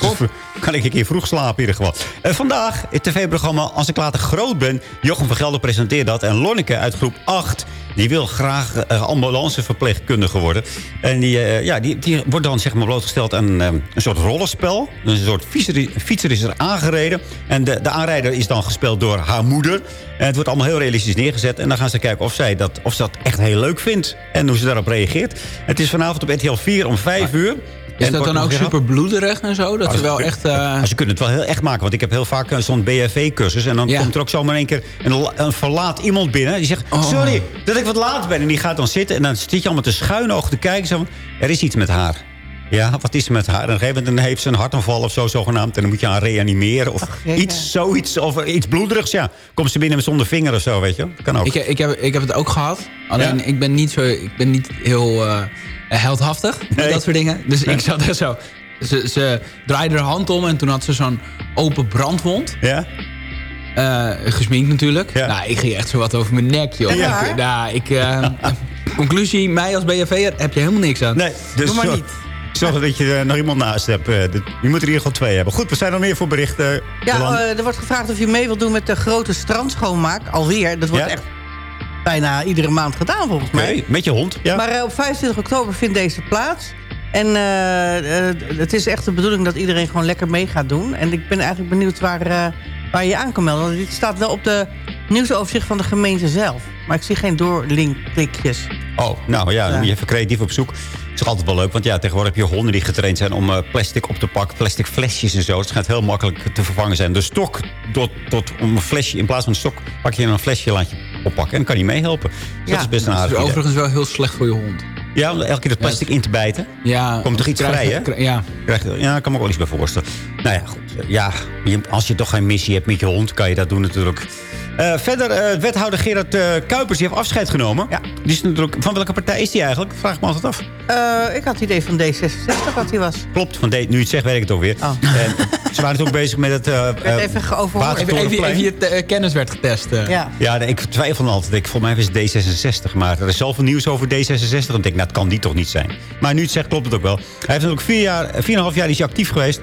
kan ik een keer vroeg slapen in ieder geval. Eh, vandaag, het tv-programma Als ik later groot ben... Jochem van Gelder presenteert dat. En Lonneke uit groep 8, die wil graag eh, ambulanceverpleegkundige worden. En die, eh, ja, die, die wordt dan zeg maar blootgesteld aan eh, een soort rollenspel. Dus een soort fietser, fietser is er aangereden. En de, de aanrijder is dan gespeeld door haar moeder. En het wordt allemaal heel realistisch neergezet. En dan gaan ze kijken of, zij dat, of ze dat echt heel leuk vindt. En hoe ze daarop reageert. Het is vanavond op RTL 4 om 5 uur. Is En dat dan ook super bloederig en zo? Dat als ze wel echt... eh, Ze kunnen het wel heel echt maken. Want ik heb heel vaak eh, zo'n BFV-cursus. En dan Ja. komt er ook zomaar in één keer een, een verlaat iemand binnen. Die zegt, Oh. sorry dat ik wat laat ben. En die gaat dan zitten. En dan zit je allemaal te schuin ogen te kijken. Zo er is iets met haar. Ja, wat is er met haar? En op een gegeven moment dan heeft ze een hartaanval of zo zogenaamd. En dan moet je haar reanimeren. Of iets, zoiets. Of iets bloederigs. Ja, komt ze binnen met zonder vinger of zo, weet je. Kan ook. ik, ik, heb, ik heb het ook gehad. Alleen ik ben niet, zo, ik ben niet heel eh, heldhaftig met Nee. dat soort dingen. Dus ik zat er zo... Ze, ze draaide haar hand om en toen had ze zo'n open brandwond. Ja? Eh, gesminkt natuurlijk. Nou, ik ging echt zo wat over mijn nek, joh. Ja. Ik, nou, ik, eh, conclusie, mij als BFV'er heb je helemaal niks aan. Nee, dus Doe maar zorg- niet. Zorg dat je er nog iemand naast hebt. Eh, Je moet er in ieder geval twee hebben. Goed, we zijn er meer voor berichten. Ja, eh, er wordt gevraagd of je mee wilt doen met de grote strandschoonmaak. Alweer, dat wordt Ja? echt bijna iedere maand gedaan volgens mij. Oké, met je hond. Ja. Maar eh, op 25 oktober vindt deze plaats. En eh, eh, het is echt de bedoeling dat iedereen gewoon lekker mee gaat doen. En ik ben eigenlijk benieuwd waar, eh, waar je je aan kan melden. Want dit staat wel op de nieuwsoverzicht van de gemeente zelf. Maar ik zie geen doorlinkklikjes. Oh, nou ja, dan moet je even creatief op zoek. Het is altijd wel leuk, want ja, tegenwoordig heb je honden die getraind zijn om eh, plastic op te pakken, plastic flesjes en zo. Het gaat heel makkelijk te vervangen zijn. De stok, tot, tot om een flesje, in plaats van een stok, pak je een flesje, laat je oppakken en dan kan hij meehelpen. Dus dat is best een Dat aardig is idee. overigens wel heel slecht voor je hond. Ja, om elke keer het plastic in te bijten. Ja, Komt toch iets krijg- vrij, hè? krijg- Ja. Krijg je- ja, ik kan me ook wel iets bij voorstellen. Nou ja, goed. Ja, je- als je toch geen missie hebt met je hond, kan je dat doen natuurlijk. Eh, verder, eh, wethouder Gerard eh, Kuipers, die heeft afscheid genomen. Ja. Die is natuurlijk, van welke partij is die eigenlijk? Vraag ik me altijd af. Eh, ik had het idee van D66 wat hij was. Klopt, van de, nu je het zegt, weet ik het ook weer. En ze waren natuurlijk bezig met het... even. Even, even, je kennis werd getest. Ja. Ja, nee, ik twijfel altijd. Ik, volgens mij was het D66. Maar er is zoveel nieuws over D66. En ik denk, nou, dat kan die toch niet zijn. Maar nu het zegt, klopt het ook wel. Hij heeft natuurlijk vier jaar, vier en een half jaar is hij actief geweest.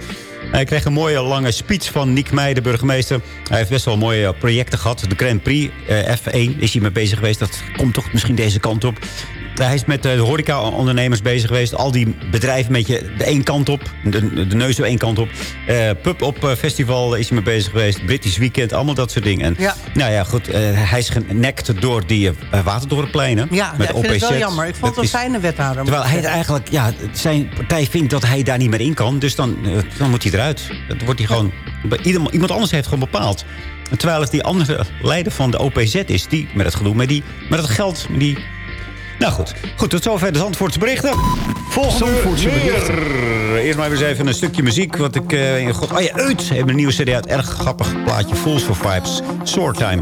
Hij kreeg een mooie lange speech van Nick Meij, de burgemeester. Hij heeft best wel mooie projecten gehad. De Grand Prix, eh, F1, is hij bezig geweest. Dat komt toch misschien deze kant op. Hij is met eh, de horeca-ondernemers bezig geweest. Al die bedrijven een beetje de één kant op. De, de neus de één kant op. Eh Pub-op eh, festival is hij mee bezig geweest. British Weekend, allemaal dat soort dingen. En, Ja. Nou ja, goed. hij is genekt door die uh, watertorenpleinen. Ja, ja, ik vind het wel jammer. Ik vond het een fijne wethouder. Terwijl hij eigenlijk, ja, zijn partij vindt dat hij daar niet meer in kan. Dus dan, dan moet hij eruit. Dat wordt hij gewoon, ieder- iemand anders heeft gewoon bepaald. Terwijl het die andere leider van de OPZ is, die met het gedoe, met, die, met het geld, met die... Nou goed, goed tot zover de Zandvoortse berichten. Volgende Zandvoortse berichten. Eerst maar eens even een stukje muziek. Wat ik, eh, in God, oh ja, uit. Heeft een nieuwe cd uit. Erg grappig plaatje. Fools for Vibes. Sword Time.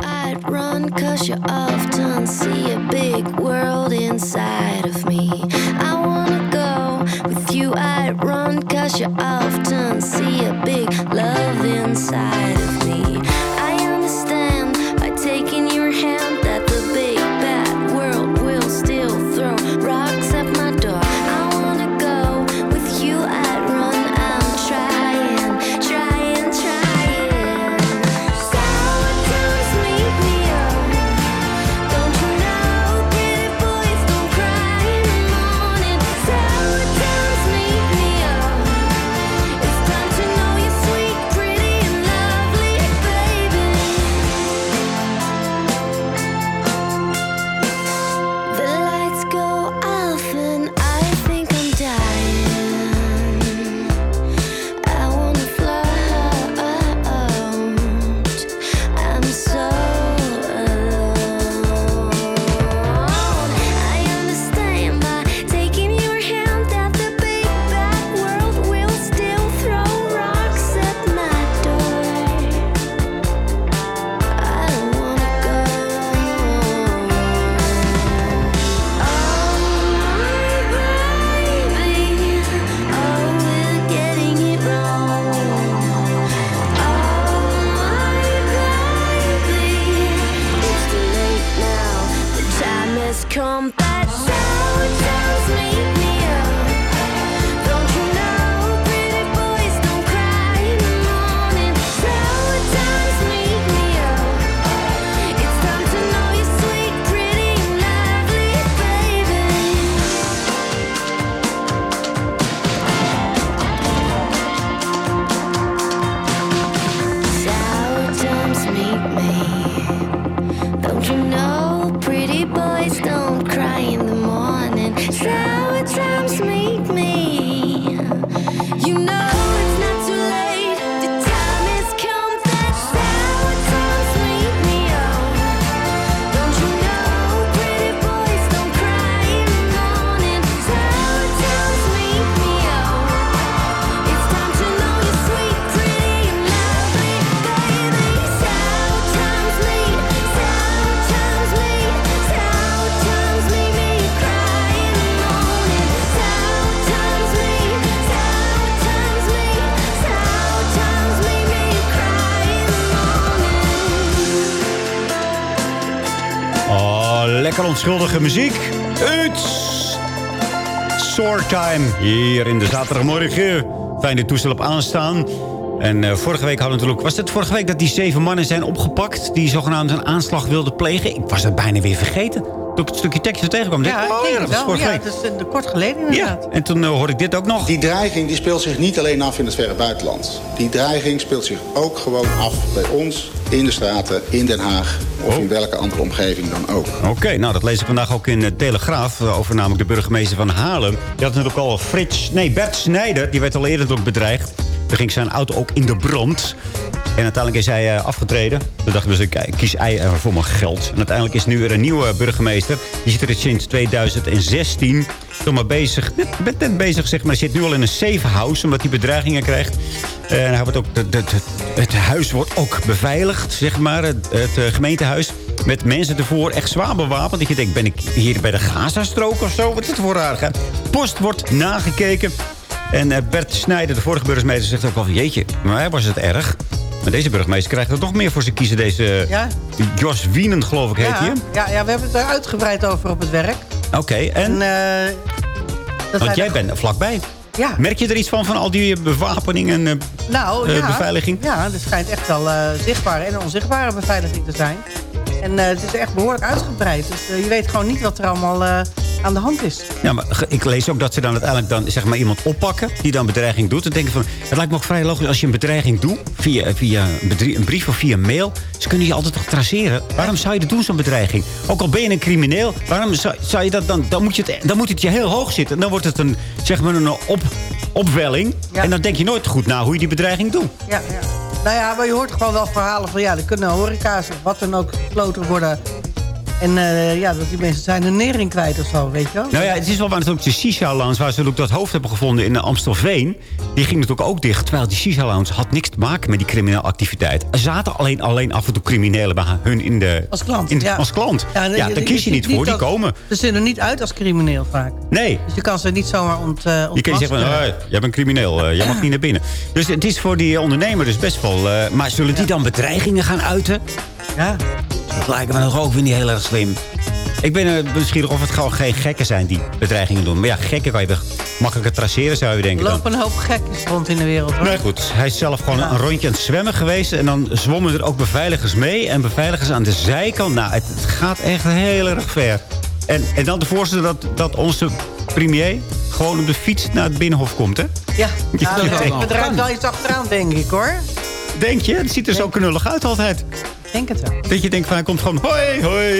Onschuldige muziek. Time Hier in de zaterdagmorgen. Fijne toestel op aanstaan. En eh, vorige week hadden we natuurlijk... Was het vorige week dat die zeven mannen zijn opgepakt... die zogenaamd een aanslag wilden plegen? Ik was dat bijna weer vergeten. Toen ik het stukje tekst er tegenkwam. Ja, ik oh, ja, het dat wel. vorige Ja, week. het is een kort geleden inderdaad. En toen uh, hoorde ik dit ook nog. Die dreiging die speelt zich niet alleen af in het verre buitenland. Die dreiging speelt zich ook gewoon af bij ons in de straten, in Den Haag... of in welke andere omgeving dan ook. Oké, nou dat lees ik vandaag ook in de Telegraaf. eh, Over namelijk de burgemeester van Haarlem. Die had natuurlijk al Frits... Nee, Bert Snijder. Die werd al eerder ook bedreigd. Toen ging zijn auto ook in de brand. En uiteindelijk is hij uh, afgetreden. Toen dachten we, ik kies ei er voor mijn geld. En uiteindelijk is nu weer een nieuwe burgemeester. Die zit er sinds 2016. Toch bezig, net, net, bezig zeg maar. Hij zit nu al in een safe house, omdat hij bedreigingen krijgt. En hij wordt ook, het huis wordt ook beveiligd, zeg maar. Het, gemeentehuis. Met mensen ervoor echt zwaar bewapend. Dat je denkt, ben ik hier bij de Gazastrook of zo? Wat is het voor raar? Post wordt nagekeken. En Bert Snijder, de vorige burgemeester, zegt ook wel... jeetje, maar hij was het erg. Maar deze burgemeester krijgt er toch meer voor zijn kiezen. Deze ja? Jos Wienen, geloof ik, heet ja, hij. Ja, ja, we hebben het er uitgebreid over op het werk. Oké, okay, en? en uh, Want jij bent er vlakbij. Ja. Merk je er iets van, van al die bewapening en uh, nou, ja, beveiliging? Ja, er schijnt echt wel zichtbare en onzichtbare beveiliging te zijn. En het is echt behoorlijk uitgebreid. Dus je weet gewoon niet wat er allemaal aan de hand is. Ja, maar ik lees ook dat ze dan uiteindelijk dan, zeg maar, iemand oppakken... die dan bedreiging doet. Dan denk ik van, het lijkt me ook vrij logisch als je een bedreiging doet... via, via een brief of via mail... ze kunnen je altijd toch traceren. Waarom zou je dat doen, zo'n bedreiging? Ook al ben je een crimineel, waarom zou, zou je dat dan... Dan moet, je het, dan moet het je heel hoog zitten. Dan wordt het een, zeg maar, een op, opwelling. Ja. En dan denk je nooit goed na hoe je die bedreiging doet. Ja, ja. Nou ja, maar je hoort gewoon wel verhalen van... ja, er kunnen horeca's of wat dan ook gesloten worden... En uh, ja, dat die mensen zijn een nering kwijt of zo, weet je wel? Nou ja, het is wel waar de Shisha-lounge... waar ze ook dat hoofd hebben gevonden in Amstelveen... die ging natuurlijk ook dicht. Terwijl die Shisha-lounge had niks te maken met die criminele activiteit. Er zaten alleen, alleen af en toe criminelen bij hun in de... Als klant, in, ja. Als klant. Ja, ja daar kies je niet voor, die komen. Ze zien er niet uit als crimineel vaak. Nee. Dus je kan ze niet zomaar ont, uh, Je kan zeggen, van, jij bent crimineel, uh, jij mag niet naar binnen. Dus het is voor die ondernemer dus best wel... Maar zullen die dan bedreigingen gaan uiten? Ja. Dat lijkt me nog ook weer niet heel erg slim. Ik ben uh, nieuwsgierig of het gewoon geen gekken zijn die bedreigingen doen. Maar ja, gekken kan je makkelijker traceren, zou je denken. Er lopen een hoop gekjes rond in de wereld. Hoor. Nee, goed. Hij is zelf gewoon ja. een rondje aan het zwemmen geweest. En dan zwommen er ook beveiligers mee. En beveiligers aan de zijkant. Nou, het, het gaat echt heel erg ver. En, en dan te voorstellen dat, dat onze premier gewoon op de fiets naar het Binnenhof komt, hè? Ja, ja dat er draait wel iets achteraan, denk ik, hoor. Denk je? Het ziet er zo knullig uit altijd. Denk het wel. Dat je denkt van hij komt gewoon hoi, hoi.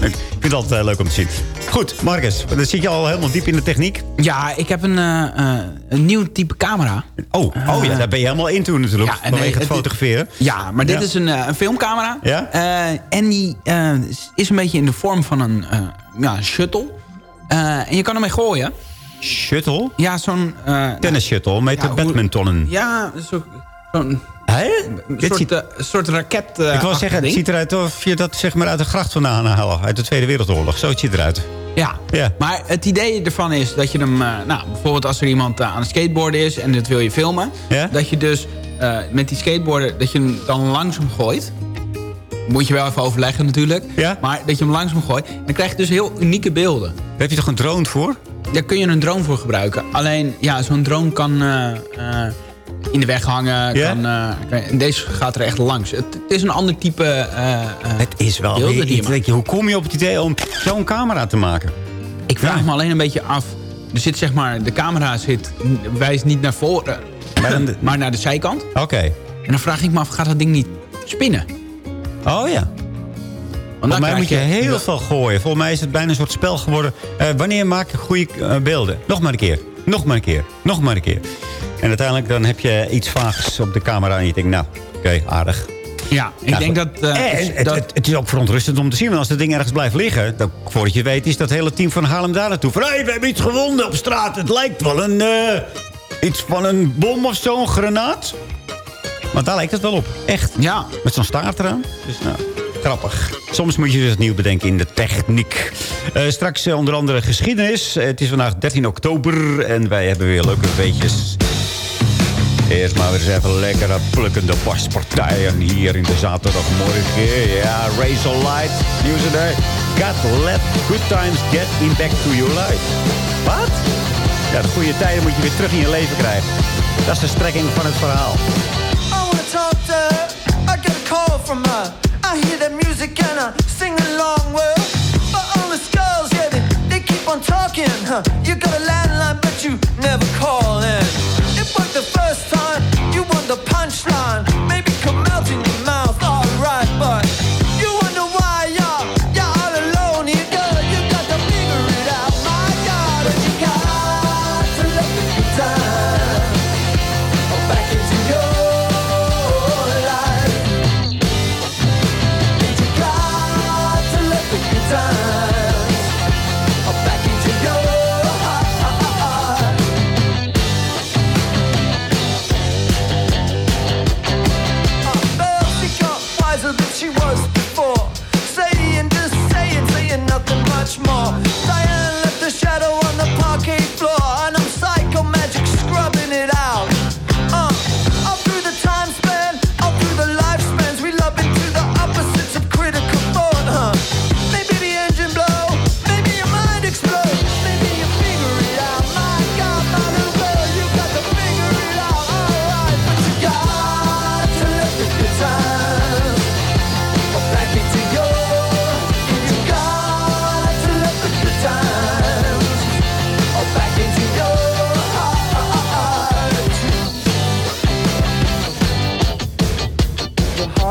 Ik vind het altijd uh, leuk om te zien. Goed, Marcus, dan zit je al helemaal diep in de techniek. Ja, ik heb een, uh, uh, een nieuw type camera. Oh, oh ja, daar ben je helemaal in toe natuurlijk. Ja, vanwege nee, het fotograferen. Ja, maar dit ja. is een, een, filmcamera. Ja? en die is een beetje in de vorm van een ja, shuttle. en je kan ermee gooien. Shuttle? Ja, zo'n... Tennis shuttle met de badmintonnen. Ja, zo'n... Zo een soort, ziet... uh, soort raket. Uh, ik wil zeggen, het ziet eruit of je dat zeg maar uit de gracht vandaan haalt. Uit de Tweede Wereldoorlog. Zo ziet het eruit. Ja. ja, maar het idee ervan is dat je hem... Uh, nou, bijvoorbeeld als er iemand aan het skateboarden is en dat wil je filmen. Ja? Dat je dus met die skateboarder, dat je hem dan langzaam gooit. Moet je wel even overleggen natuurlijk. Ja? Maar dat je hem langzaam gooit. Dan krijg je dus heel unieke beelden. Daar heb je toch een drone voor? Daar kun je een drone voor gebruiken. Alleen, ja, zo'n drone kan in de weg hangen. Kan, uh, deze gaat er echt langs. Het, het is een ander type uh, Het is wel weer iets. Je, hoe kom je op het idee om zo'n camera te maken? Ik vraag ja. me alleen een beetje af. Er zit zeg maar, de camera zit, wijst niet naar voren, maar, dan, maar naar de zijkant. Oké. Okay. En dan vraag ik me af, gaat dat ding niet spinnen? Oh ja. Volgens mij moet je, heel veel gooien. Volgens mij is het bijna een soort spel geworden. Uh, wanneer maak ik goede beelden? Nog maar een keer. Nog maar een keer. Nog maar een keer. En uiteindelijk dan heb je iets vaags op de camera en je denkt, nou, oké, okay, aardig. Ja, ik nou, denk dat... Uh, en, het, dat... Het, het, is ook verontrustend om te zien. Want als dat ding ergens blijft liggen... Dan, voordat je weet is dat hele team van Haarlem daar naartoe. Van, hey, we hebben iets gewonden op straat. Het lijkt wel een... Uh, iets van een bom of zo, een granaat. Maar daar lijkt het wel op. Echt. Ja. Met zo'n staart eraan. Dus nou, grappig. Soms moet je dus nieuw bedenken in de techniek. Uh, straks onder andere geschiedenis. Het is vandaag 13 oktober. En wij hebben weer leuke beetjes. Eerst maar weer eens even lekkere plukkende paspartijen hier in de zaterdagmorgen. Ja, Razor Light, nieuws today. God let good times get in back to your life. Wat? Ja, de goede tijden moet je weer terug in je leven krijgen. Dat is de strekking van het verhaal. I wanna talk to her. I get a call from her. I hear the music and I sing along well. But all the girls, yeah, they, they keep on talking. Huh? You got a landline, but you never call in. It worked the first time. The punchline. Maybe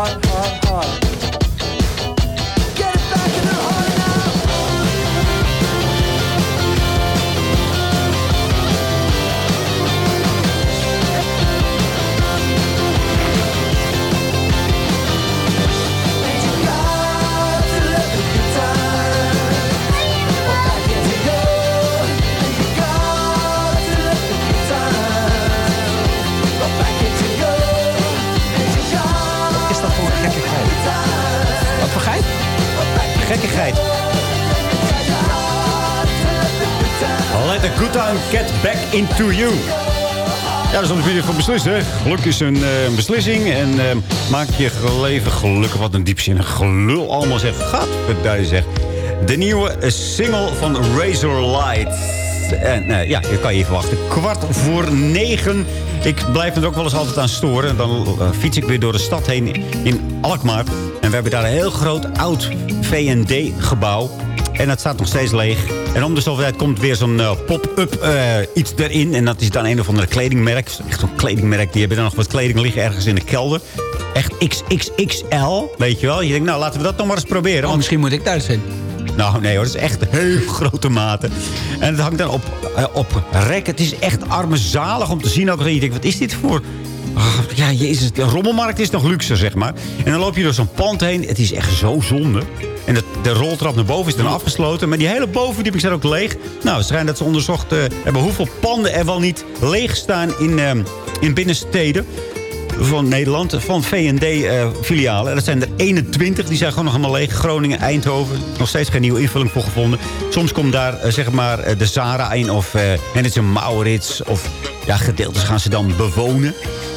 hard, hard, hard. Good time get back into you. Ja, dat is natuurlijk voor beslissen. Geluk is een eh, beslissing. En eh, maak je leven gelukkig. Wat een diepzinnig gelul allemaal zegt. Gadverduizen zeg. De nieuwe single van Razor Light. En eh, ja, je kan je even wachten. Kwart voor negen. Ik blijf er ook wel eens altijd aan storen. Dan fiets ik weer door de stad heen in Alkmaar. En we hebben daar een heel groot oud V&D-gebouw. En dat staat nog steeds leeg. En om de zoveel tijd komt weer zo'n eh, pop-up eh, iets erin. En dat is dan een of andere kledingmerk. Echt zo'n kledingmerk. Die hebben dan nog wat kleding liggen ergens in de kelder. Echt XXXL, weet je wel. Je denkt, nou, laten we dat nog maar eens proberen. Oh, misschien moet ik thuis zijn. Nou, nee hoor, dat is echt heel grote mate. En het hangt dan op, eh, op rek. Het is echt armezalig om te zien ook. Je denkt, wat is dit voor... Ja, jezus, de rommelmarkt is nog luxe, zeg maar. En dan loop je door zo'n pand heen. Het is echt zo zonde. En de, de roltrap naar boven is dan afgesloten. Maar die hele bovenverdieping staat ook leeg. Nou, het schijnt dat ze onderzocht eh, hebben hoeveel panden er wel niet leeg staan in, eh, in binnensteden van Nederland, van V&D-filialen. dat zijn er 21, die zijn gewoon nog helemaal leeg. Groningen, Eindhoven, nog steeds geen nieuwe invulling voor gevonden. Soms komt daar eh, zeg maar eh, de Zara in of eh, en het is een Maurits. Of ja, gedeeltes gaan ze dan bewonen.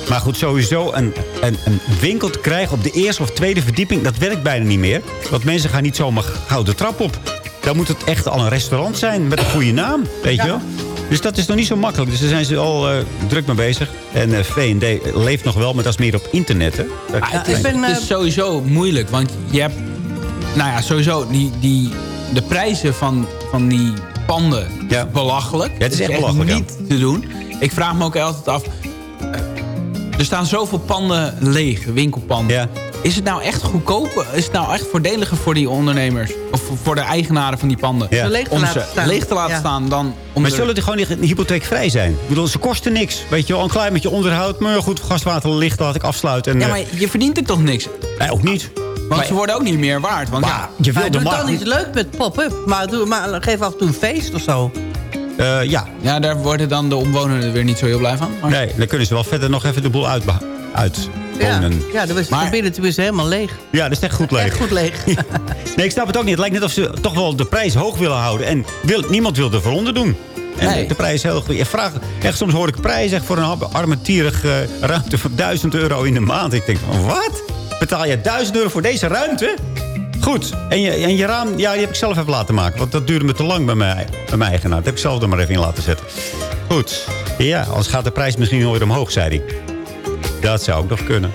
Maar goed, sowieso een, een, een winkel te krijgen op de eerste of tweede verdieping... dat werkt bijna niet meer. Want mensen gaan niet zomaar gauw de trap op. Dan moet het echt al een restaurant zijn met een goede naam, weet je wel. Dus dat is nog niet zo makkelijk. Dus daar zijn ze al eh, druk mee bezig. En eh, V&D leeft nog wel, maar dat is meer op internet, hè? Ah, het, is, het is sowieso moeilijk, want je hebt... Nou ja, sowieso, die, die, de prijzen van, van die panden is belachelijk. Ja, het is echt belachelijk, ja. niet te doen. Ik vraag me ook altijd af... eh, Er staan zoveel panden leeg, winkelpanden. Is het nou echt goedkoper? Is het nou echt voordeliger voor die ondernemers? Of voor de eigenaren van die panden? Ja. Ze leeg Om ze staan. leeg te laten Ja. staan dan... Om maar ze- zullen die gewoon niet hypotheekvrij zijn? Ik bedoel, ze kosten niks. Weet je wel, een klein beetje onderhoud. Maar goed, gaswater, licht laat ik afsluiten. En, Ja, eh, maar je verdient er toch niks? Nee, ook niet. Want ze worden ook niet meer waard. Want ja, je Maar doe dan iets leuk met pop-up. Maar, doe, maar geef af en toe een feest of zo. Eh, ja. Ja, daar worden dan de omwonenden weer niet zo heel blij van. Maar... Nee, dan kunnen ze wel verder nog even de boel uit, uit Ja, ja is het binnen tenminste helemaal leeg. Ja, dat is echt goed leeg. Echt goed leeg. Nee, ik snap het ook niet. Het lijkt net of ze toch wel de prijs hoog willen houden. En wil, niemand wil er voor onder doen. En Nee. de prijs is heel goed. Je vraagt, echt, soms hoor ik prijzen echt voor een armetierige ruimte van 1000 euro in de maand. Ik denk van, wat? Betaal je 1000 euro voor deze ruimte? Goed. En je, en je raam, ja, die heb ik zelf even laten maken. Want dat duurde me te lang bij mij, bij mijn eigenaar. Dat heb ik zelf er maar even in laten zetten. Goed. Ja, anders gaat de prijs misschien weer omhoog, zei hij. Dat zou ook nog kunnen.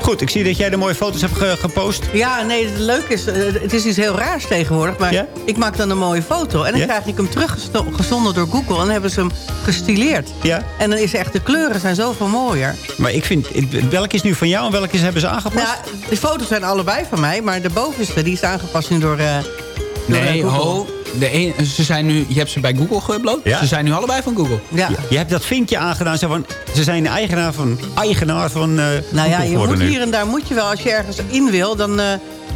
Goed, ik zie dat jij de mooie foto's hebt ge- gepost. Ja, nee, het leuke is, eh, het is iets heel raars tegenwoordig. Maar ik maak dan een mooie foto. En dan krijg ik hem teruggezonden door Google. En dan hebben ze hem gestileerd. Ja. En dan is echt, de kleuren zijn zoveel mooier. Maar ik vind, welke is nu van jou en welke is, hebben ze aangepast? Ja, de foto's zijn allebei van mij. Maar de bovenste, die is aangepast nu door, eh door eh, Nee, Google. ho. De een, ze zijn nu, je hebt ze bij Google geüpload. Ja. Ze zijn nu allebei van Google. Ja. Je, je hebt dat vinkje aangedaan. Zo van, ze zijn de eigenaar van, eigenaar van eh Nou ja, je geworden moet nu. hier en daar moet je wel. Als je ergens in wil, dan, eh,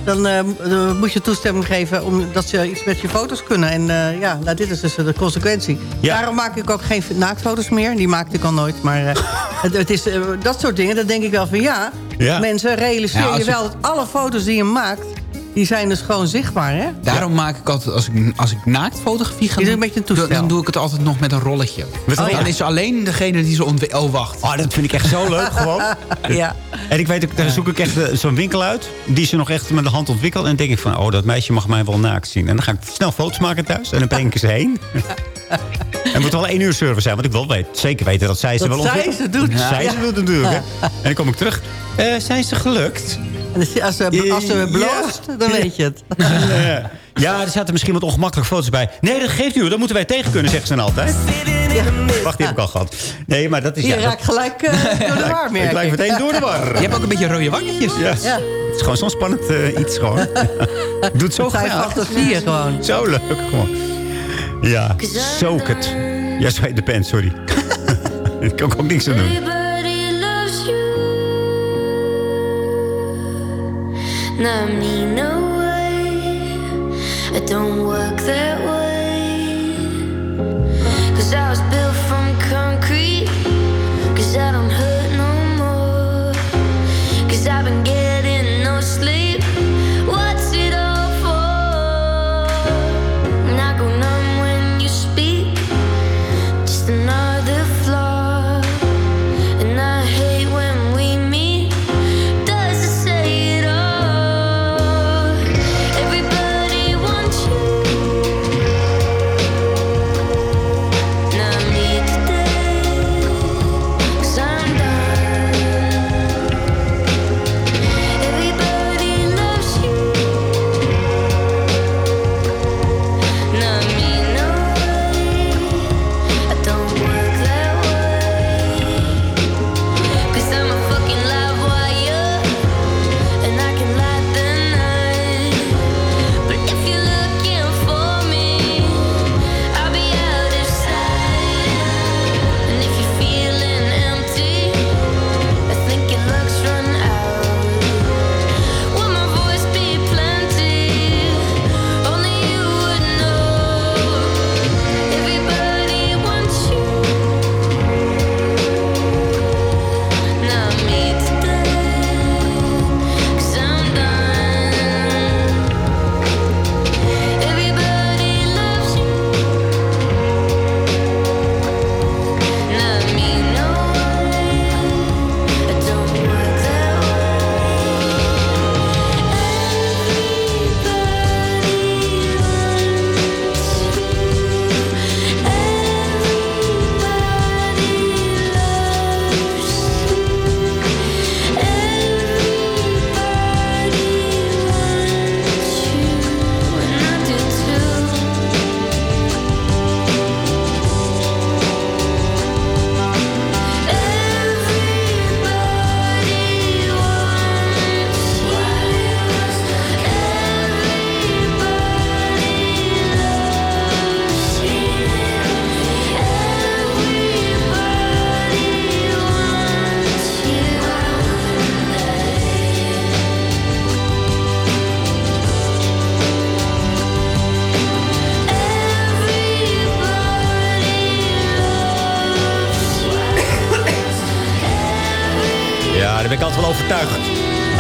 dan eh, dan moet je toestemming geven... omdat ze iets met je foto's kunnen. En eh, ja, nou, dit is dus de consequentie. Ja. Daarom maak ik ook geen naaktfoto's meer. Die maakte ik al nooit. Maar eh, het, het is, dat soort dingen, dan denk ik wel van ja... Ja. mensen, realiseer je- wel dat alle foto's die je maakt... die zijn dus gewoon zichtbaar, hè? Daarom maak ik altijd, als ik, als ik naaktfotografie ga Is doen... een beetje een toestel. dan doe ik het altijd nog met een rolletje. Een dan rolletje? is alleen degene die ze ontwikkelt... Oh, wacht. Oh, dat vind ik echt zo leuk gewoon. Ja. En ik weet, ook, daar zoek ik echt eh, zo'n winkel uit. Die ze nog echt met de hand ontwikkelt. En dan denk ik van, oh, dat meisje mag mij wel naakt zien. En dan ga ik snel foto's maken thuis. En dan breng ik ze heen. En het moet wel één uur service zijn. Want ik wel weet, zeker weten dat zij ze Dat wel zij ontwikkelt. ze doet. Dat Zij ze doet natuurlijk. Hè. En dan kom ik terug. Eh, zijn ze gelukt? En als- ze, als ze Ja. bloost, dan weet je het. Ja. ja, er zaten misschien wat ongemakkelijke foto's bij. Nee, dat geeft hoor. Dat moeten wij tegen kunnen, zeggen ze dan altijd. Wacht, die heb ik al gehad. Nee, maar dat is... Je ja, raakt gelijk eh, door de war, merk ik lijk meteen door de war. Je hebt ook een beetje rode wangetjes. Ja. Ja. Het is gewoon zo'n spannend eh, iets gewoon. Ik doe het zo graag. fantasieën gewoon. Zo leuk gewoon. Ja, soak het. Ja, heet de pen, sorry. Daar kan ik ook niks aan doen. Not me, no way. It don't work that way. Cause I was built from concrete. Cause I don't hurt no more. Cause I've been getting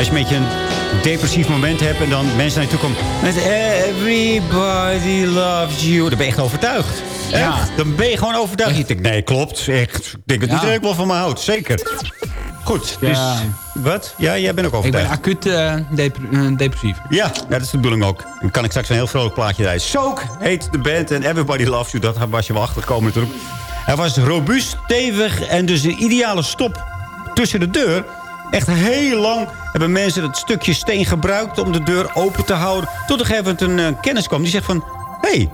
Als je een beetje een depressief moment hebt... en dan mensen naar je toe komen... met everybody loves you. Dan ben je echt overtuigd. Ja. Echt, dan ben je gewoon overtuigd. Nee, klopt. Echt. Ik denk dat Ja. iedereen wel van me houdt. Zeker. goed. Ja. Dus, wat? Ja, jij bent ook Ik ben overtuigd. acuut eh, dep- eh, depressief. Ja, ja, dat is de bedoeling ook. Dan kan ik straks een heel vrolijk plaatje draaien. Soak heet de band en Everybody Loves You. Dat was je wel achtergekomen natuurlijk. Hij was robuust, stevig en dus een ideale stop tussen de deur. Echt heel lang hebben mensen dat stukje steen gebruikt om de deur open te houden. Tot er een gegeven moment een eh, kennis kwam die zegt van... Hé, hey,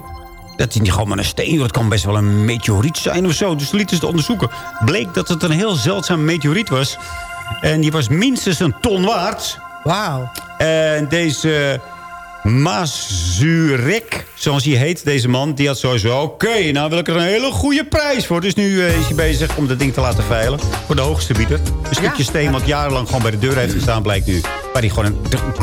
dat is niet gewoon maar een steen, het kan best wel een meteoriet zijn of zo. Dus lieten ze het onderzoeken. Bleek dat het een heel zeldzaam meteoriet was. En die was minstens een ton waard. Wauw. En deze Mazurek, zoals hij heet, deze man, die had sowieso... Oké, nou wil ik er een hele goede prijs voor. Dus nu eh, is hij bezig om dat ding te laten veilen. Voor de hoogste bieder. Een stukje steen wat jarenlang gewoon bij de deur heeft gestaan, blijkt nu. Waar hij gewoon een,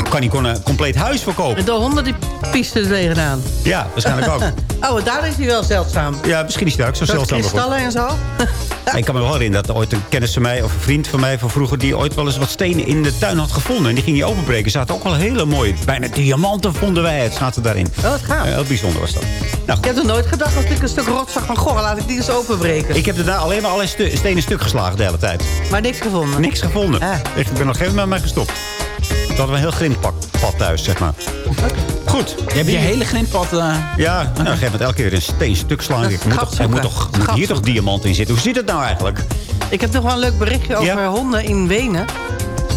kan hij gewoon een compleet huis verkopen. En de honden die piesten er tegenaan. Ja, waarschijnlijk ook. Oh, daar is hij wel zeldzaam. Ja, misschien is hij daar ook zo Zoals zeldzaam. kristallen en zo. Ik kan me wel herinneren dat ooit een kennis van mij... of een vriend van mij van vroeger... die ooit wel eens wat stenen in de tuin had gevonden. En die ging hij openbreken. Er zaten ook wel hele mooie... bijna diamanten vonden wij het. Zaten daarin. Oh, wat gaaf. Heel bijzonder was dat. Nou, Ik heb er nooit gedacht dat ik een stuk rot zag van... Goh, laat ik die eens openbreken. ik heb daarna alleen maar alle stu- stenen stuk geslagen de hele tijd. Maar niks gevonden. Niks gevonden. Ah. Ik ben nog even met mij gestopt. Dat hadden we een heel grindpad pad thuis, zeg maar. Goed. Je hebt je hele grindpad... eh, Ja, nou, op een gegeven moment elke keer een steen stuk slaan. Ik moet, toch, er moet, toch, moet hier toch diamant in zitten? Hoe zit het nou eigenlijk? Ik heb nog wel een leuk berichtje over Ja? honden in Wenen.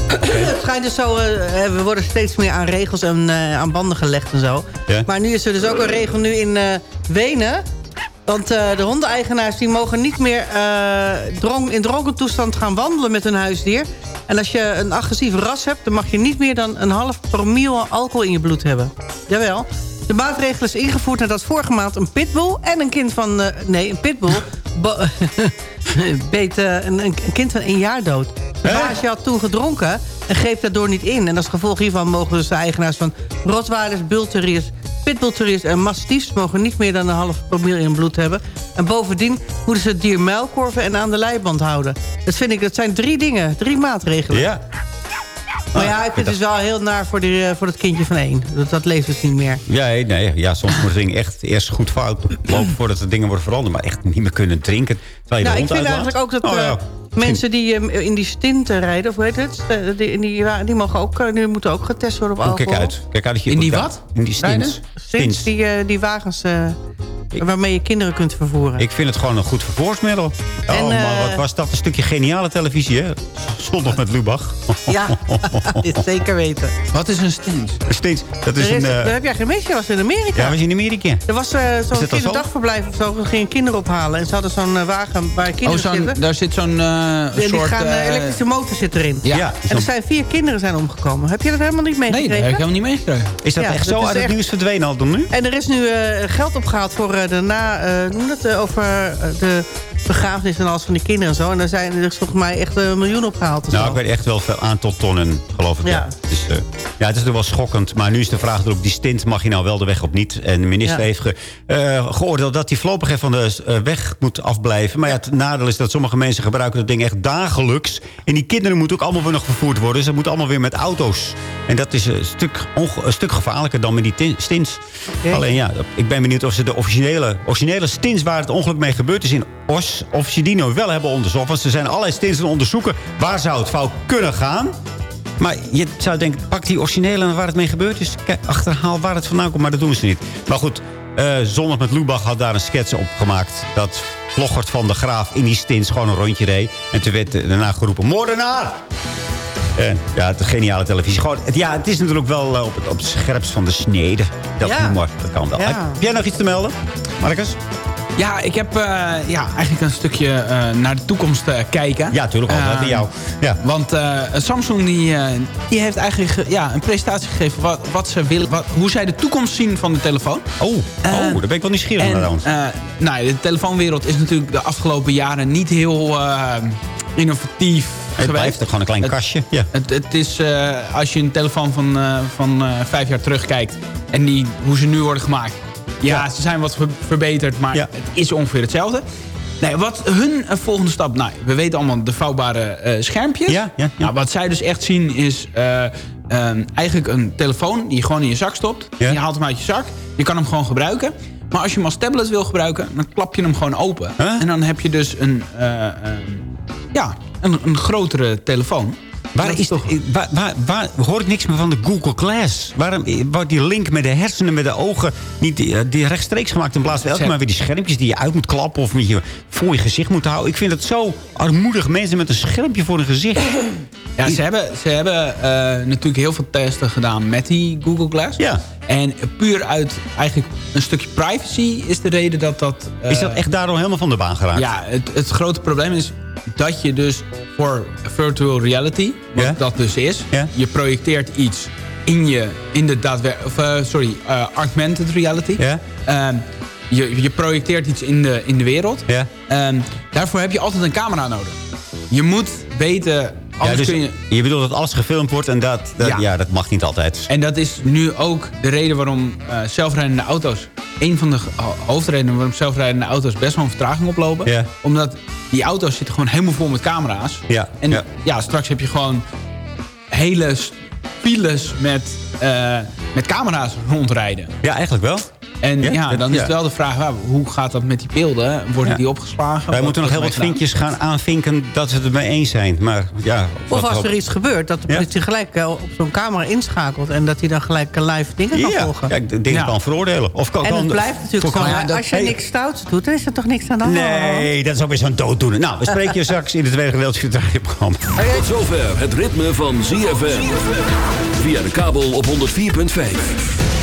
Het schijnt dus zo, eh, we worden steeds meer aan regels en eh, aan banden gelegd en zo. Maar nu is er dus ook een regel nu in eh, Wenen. Want eh, de hondeneigenaars die mogen niet meer eh, in dronken toestand gaan wandelen met hun huisdier. En als je een agressief ras hebt, dan mag je niet meer dan een half promiel alcohol in je bloed hebben. Jawel. De maatregel is ingevoerd nadat vorige maand een pitbull en een kind van... eh, nee, een pitbull beet een, een kind van één jaar dood. De baasje had toen gedronken en greep daardoor niet in. En als gevolg hiervan mogen dus de eigenaars van Rottweilers, Bulteriers, Pitbullterriers en Mastiefs... mogen niet meer dan een half promiel in bloed hebben. En bovendien moeten ze het dier muilkorven en aan de leiband houden. Dat vind ik, dat zijn drie dingen, drie maatregelen. Ja. Maar ja, ik vind het dus wel heel naar voor, die, eh, voor het kindje van één. Dat, dat leeft dus niet meer. Ja, nee, ja, soms moet dingen echt eerst goed fout lopen... voordat de dingen worden veranderd. Maar echt niet meer kunnen drinken. Terwijl je Nou, de ik vind uitlaat. eigenlijk ook dat Oh, eh, ja. Mensen die eh, in die stint eh, rijden, of hoe heet het? Eh, die, in die, die, mogen ook, eh, die moeten ook getest worden op Oh, alcohol. kijk uit. Kijk uit dat je In die wat? In die stints. Stints, die, eh, die wagens waarmee je kinderen kunt vervoeren. Ik vind het gewoon een goed vervoersmiddel. Oh, En, maar eh, wat was dat? Een stukje geniale televisie, hè? Zondag met Lubach. Ja, dit zeker weten. Wat is een stint? Een stint, dat is is, een... eh, daar heb jij geen meisje, was in Amerika. ja, was in Amerika. Er was eh, zo'n kinderdagverblijf of zo. We gingen kinderen ophalen. En ze hadden zo'n wagen waar Oh, kinderen zo'n, zitten. daar zit zo'n eh, En die soort... gaan, elektrische motor zit erin. Ja. Ja, En er zijn vier kinderen zijn omgekomen. Heb je dat helemaal niet Nee, dat meegekregen? heb ik helemaal niet meegekregen. Is dat Ja, echt dat zo uit het nieuws verdwenen al dan nu? En er is nu eh, geld opgehaald voor de na, eh, noem dat, eh, over eh, de begrafenis en alles van die kinderen en zo. En daar zijn er is volgens mij echt een miljoen opgehaald. Nou, ik weet echt wel veel aantal tonnen, geloof ik. Ja. Ja. Dus, eh, ja, het is natuurlijk wel schokkend. Maar nu is de vraag erop, die stint mag je nou wel de weg op niet. En de minister Ja. heeft ge- eh, geoordeeld dat hij voorlopig even van de eh, weg moet afblijven. Maar ja, het nadeel is dat sommige mensen gebruiken dat ding echt dagelijks. En die kinderen moeten ook allemaal weer nog vervoerd worden. Dus dat moet allemaal weer met auto's. En dat is een stuk, een stuk gevaarlijker dan met die tin- stints. Alleen ja, ik ben benieuwd of ze de originele, originele stints waar het ongeluk mee gebeurd is in Os, of ze die nou wel hebben onderzocht. Want ze zijn allerlei stints aan het onderzoeken. Waar zou het fout kunnen gaan? Maar je zou denken, pak die originele en waar het mee gebeurd is. Kijk, achterhaal waar het vandaan komt, maar dat doen ze niet. Maar goed, eh Zondag met Lubach had daar een sketch op gemaakt. Dat Vloggert van de Graaf in die stints gewoon een rondje reed. En toen werd daarna geroepen, moordenaar! En ja, het is geniale televisie. Gewoon, het, ja, het is natuurlijk wel eh, op, het- op het scherpst van de snede. Dat Ja. humor, dat kan wel. Ja. Heb jij nog iets te melden, Marcus? Ja, ik heb eh, ja, eigenlijk een stukje eh, naar de toekomst eh, kijken. Ja, tuurlijk al. Eh, bij jou. Ja. Want Samsung die, die heeft eigenlijk ge- ja, een presentatie gegeven... Wat, wat ze willen, wat, hoe zij de toekomst zien van de telefoon. Oh, oh daar ben ik wel nieuwsgierig naar. Nou, de telefoonwereld is natuurlijk de afgelopen jaren niet heel innovatief Het geweest. blijft toch gewoon een klein Het- kastje. Ja. Het, het is, als je een telefoon van, van vijf jaar terugkijkt... en die, hoe ze nu worden gemaakt... Ja, ze zijn wat ver- verbeterd, maar het is ongeveer hetzelfde. Nee, wat hun eh, volgende stap... Nou, we weten allemaal de vouwbare eh, schermpjes. Ja, ja, ja. Nou, wat zij dus echt zien is... eh, ehm, eigenlijk een telefoon die je gewoon in je zak stopt. Ja. Je haalt hem uit je zak. Je kan hem gewoon gebruiken. Maar als je hem als tablet wil gebruiken... dan klap je hem gewoon open. Huh? En dan heb je dus een... eh, ehm, ja, een, een grotere telefoon. Waar Dat is toch... Waar, waar, waar hoor ik niks meer van de Google Glass? Waarom eh, wordt die link met de hersenen, met de ogen... niet die, eh, die rechtstreeks gemaakt in plaats van elke maar weer die schermpjes... die je uit moet klappen of met je voor je gezicht moet houden? Ik vind het zo armoedig. Mensen met een schermpje voor hun gezicht. Ja, ze hebben, ze hebben eh, natuurlijk heel veel testen gedaan met die Google Glass. Ja. En puur uit eigenlijk een stukje privacy is de reden dat dat... eh, is dat echt daardoor helemaal van de baan geraakt? Ja, het, het grote probleem is dat je dus voor virtual reality, wat dat dus is... Je projecteert iets in, je, in de daadwerkelijke... sorry, eh, augmented reality. Ehm, je, je projecteert iets in de, in de wereld. Ehm, daarvoor heb je altijd een camera nodig. Je moet weten... Ja, dus kun je, je bedoelt dat alles gefilmd wordt en dat, dat- ja. Ja. dat mag niet altijd. En dat is nu ook de reden waarom eh, zelfrijdende auto's... een van de ho- hoofdredenen waarom zelfrijdende auto's best wel een vertraging oplopen. Ja. Omdat die auto's zitten gewoon helemaal vol met camera's. Ja, En ja. straks heb je gewoon hele files met, eh, met camera's rondrijden. Ja, eigenlijk wel. En Ja, dan is het wel de vraag, hoe gaat dat met die beelden? Worden Ja. die opgeslagen? Wij moeten nog heel wat vinkjes gaan aanvinken dat ze het ermee eens zijn. Maar ja, Of als er iets gebeurt, dat de Ja. politie gelijk eh, op zo'n camera inschakelt... en dat hij dan gelijk eh, live dingen kan volgen. ja, ik denk Ja. kan veroordelen. Of kan, en het kan- blijft natuurlijk zo. ja, dat- als je Hey. niks stouts doet, dan is er toch niks aan de hand? Nee, dat is ook weer zo'n dooddoener. Nou, we spreken je straks in het tweede gedeelte van het radioprogramma. Tot zover het ritme van ZFM. Via de kabel op 104.5.